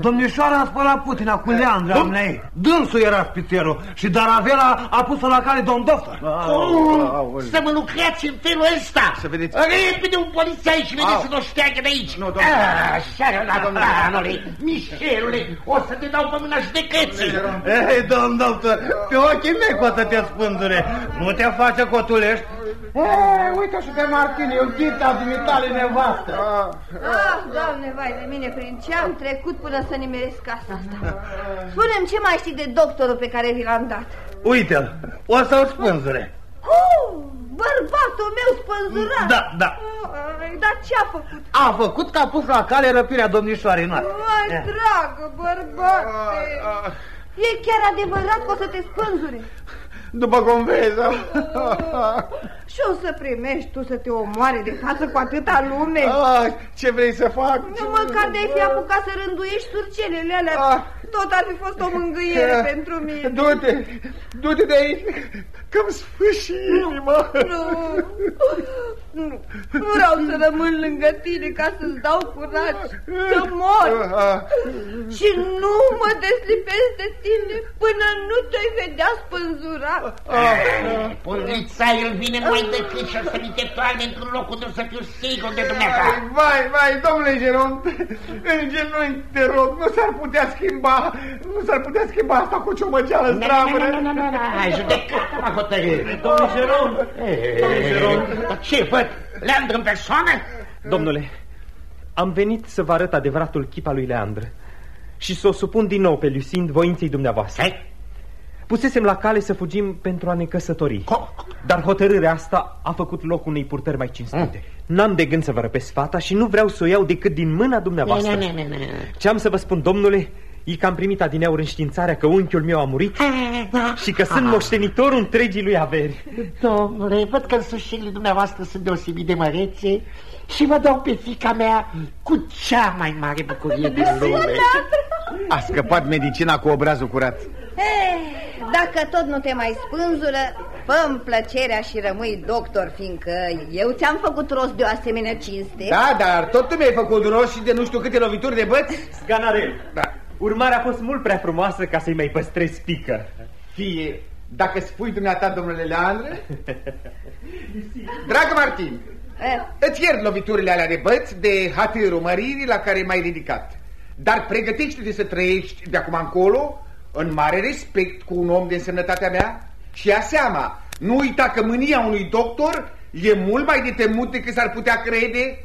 Domnișoara a spălat putina cu Leandra amnei. Dânsul era spițerul și Daravela a pus-o la cale domn doctor. Oh, să mă lucrați în felul ăsta! Să vedeți. Repede un polițai și vedeți Au. să nu șteagă de aici! Nu, domnule. Așa, la domnule, Mișelule, o să te dau pe mâna judecății! Ei, domn doctor, pe ochii mei cu atâtea spândure. Nu te face cotulești? Ei, uite și pe Martin, eu ghita dumitale nevastă. Ah, doamne, vai de mine, prin ce am trecut până să nimeresc casa asta. Spune-mi ce mai știi de doctorul pe care vi l-am dat. Uite-l, o să-l spânzure. Oh, bărbatul meu spânzurat. Da, da. Ai, Dar ce-a făcut? A făcut că a pus la cale răpirea domnișoarei noastre. Mai Eh. dragă, bărbate. E chiar adevărat că o să te spânzure. După cum vezi, da? Și o să primești tu să te omoare de față cu atâta lume. Ah, ce vrei să fac? Nu măcar de-ai fi apucat să rânduiești surcelele alea. Ah. Tot ar fi fost o mângâiere pentru mine. Du-te, du-te de aici, că-mi sfârși inima. Nu, nu, nu vreau să rămân lângă tine ca să-ți dau curaj, să mor. Ah, Și nu mă deslipesc de tine până nu te-ai vedea spânzurat. Polițaiul vine mai decât și o să mi te toarne într-un loc unde o să fiu sigur de dumneata. Vai, vai, domnule Jeron, în genunchi te rog, nu s-ar putea schimba, nu s-ar putea schimba asta cu ciomăgeală Nu, nu, zdravă. nu, nu, nu, nu, ai judecat m-a hotărât. Domnul Jeron! Dar Ce, văd? Leandru în persoană? Domnule, am venit să vă arăt adevăratul chip al lui Leandră și să o supun din nou pe Lucind voinței dumneavoastră. Hai, Pusesem la cale să fugim pentru a ne căsători. Dar hotărârea asta a făcut loc unei purtări mai cinstite. N-am de gând să vă răpesc fata și nu vreau să o iau decât din mâna dumneavoastră. Ne, ne, ne, ne, ne. Ce am să vă spun, domnule, e că am primit adineauri înștiințarea că unchiul meu a murit și că sunt moștenitorul întregii lui averi. Domnule, văd că însușirile dumneavoastră sunt deosebit de mărețe și vă dau pe fica mea cu cea mai mare bucurie din lume. A scăpat medicina cu obrazul curat. Eh, dacă tot nu te mai spânzură, fă plăcerea și rămâi doctor, fiindcă eu ți-am făcut rost de o asemenea cinste. Da, dar tot tu mi-ai făcut rost și de nu știu câte lovituri de băți. Sganarel, Da. urmarea a fost mult prea frumoasă ca să-i mai păstrez pică. Fie, dacă spui dumneata, domnule Leandre... Dragă Martin, Eh, îți iert loviturile alea de băți de hatârul măririi la care m-ai ridicat. Dar pregătește-te să trăiești de acum încolo în mare respect cu un om de însemnătatea mea și ia seama, nu uita că mânia unui doctor e mult mai de temut decât s-ar putea crede.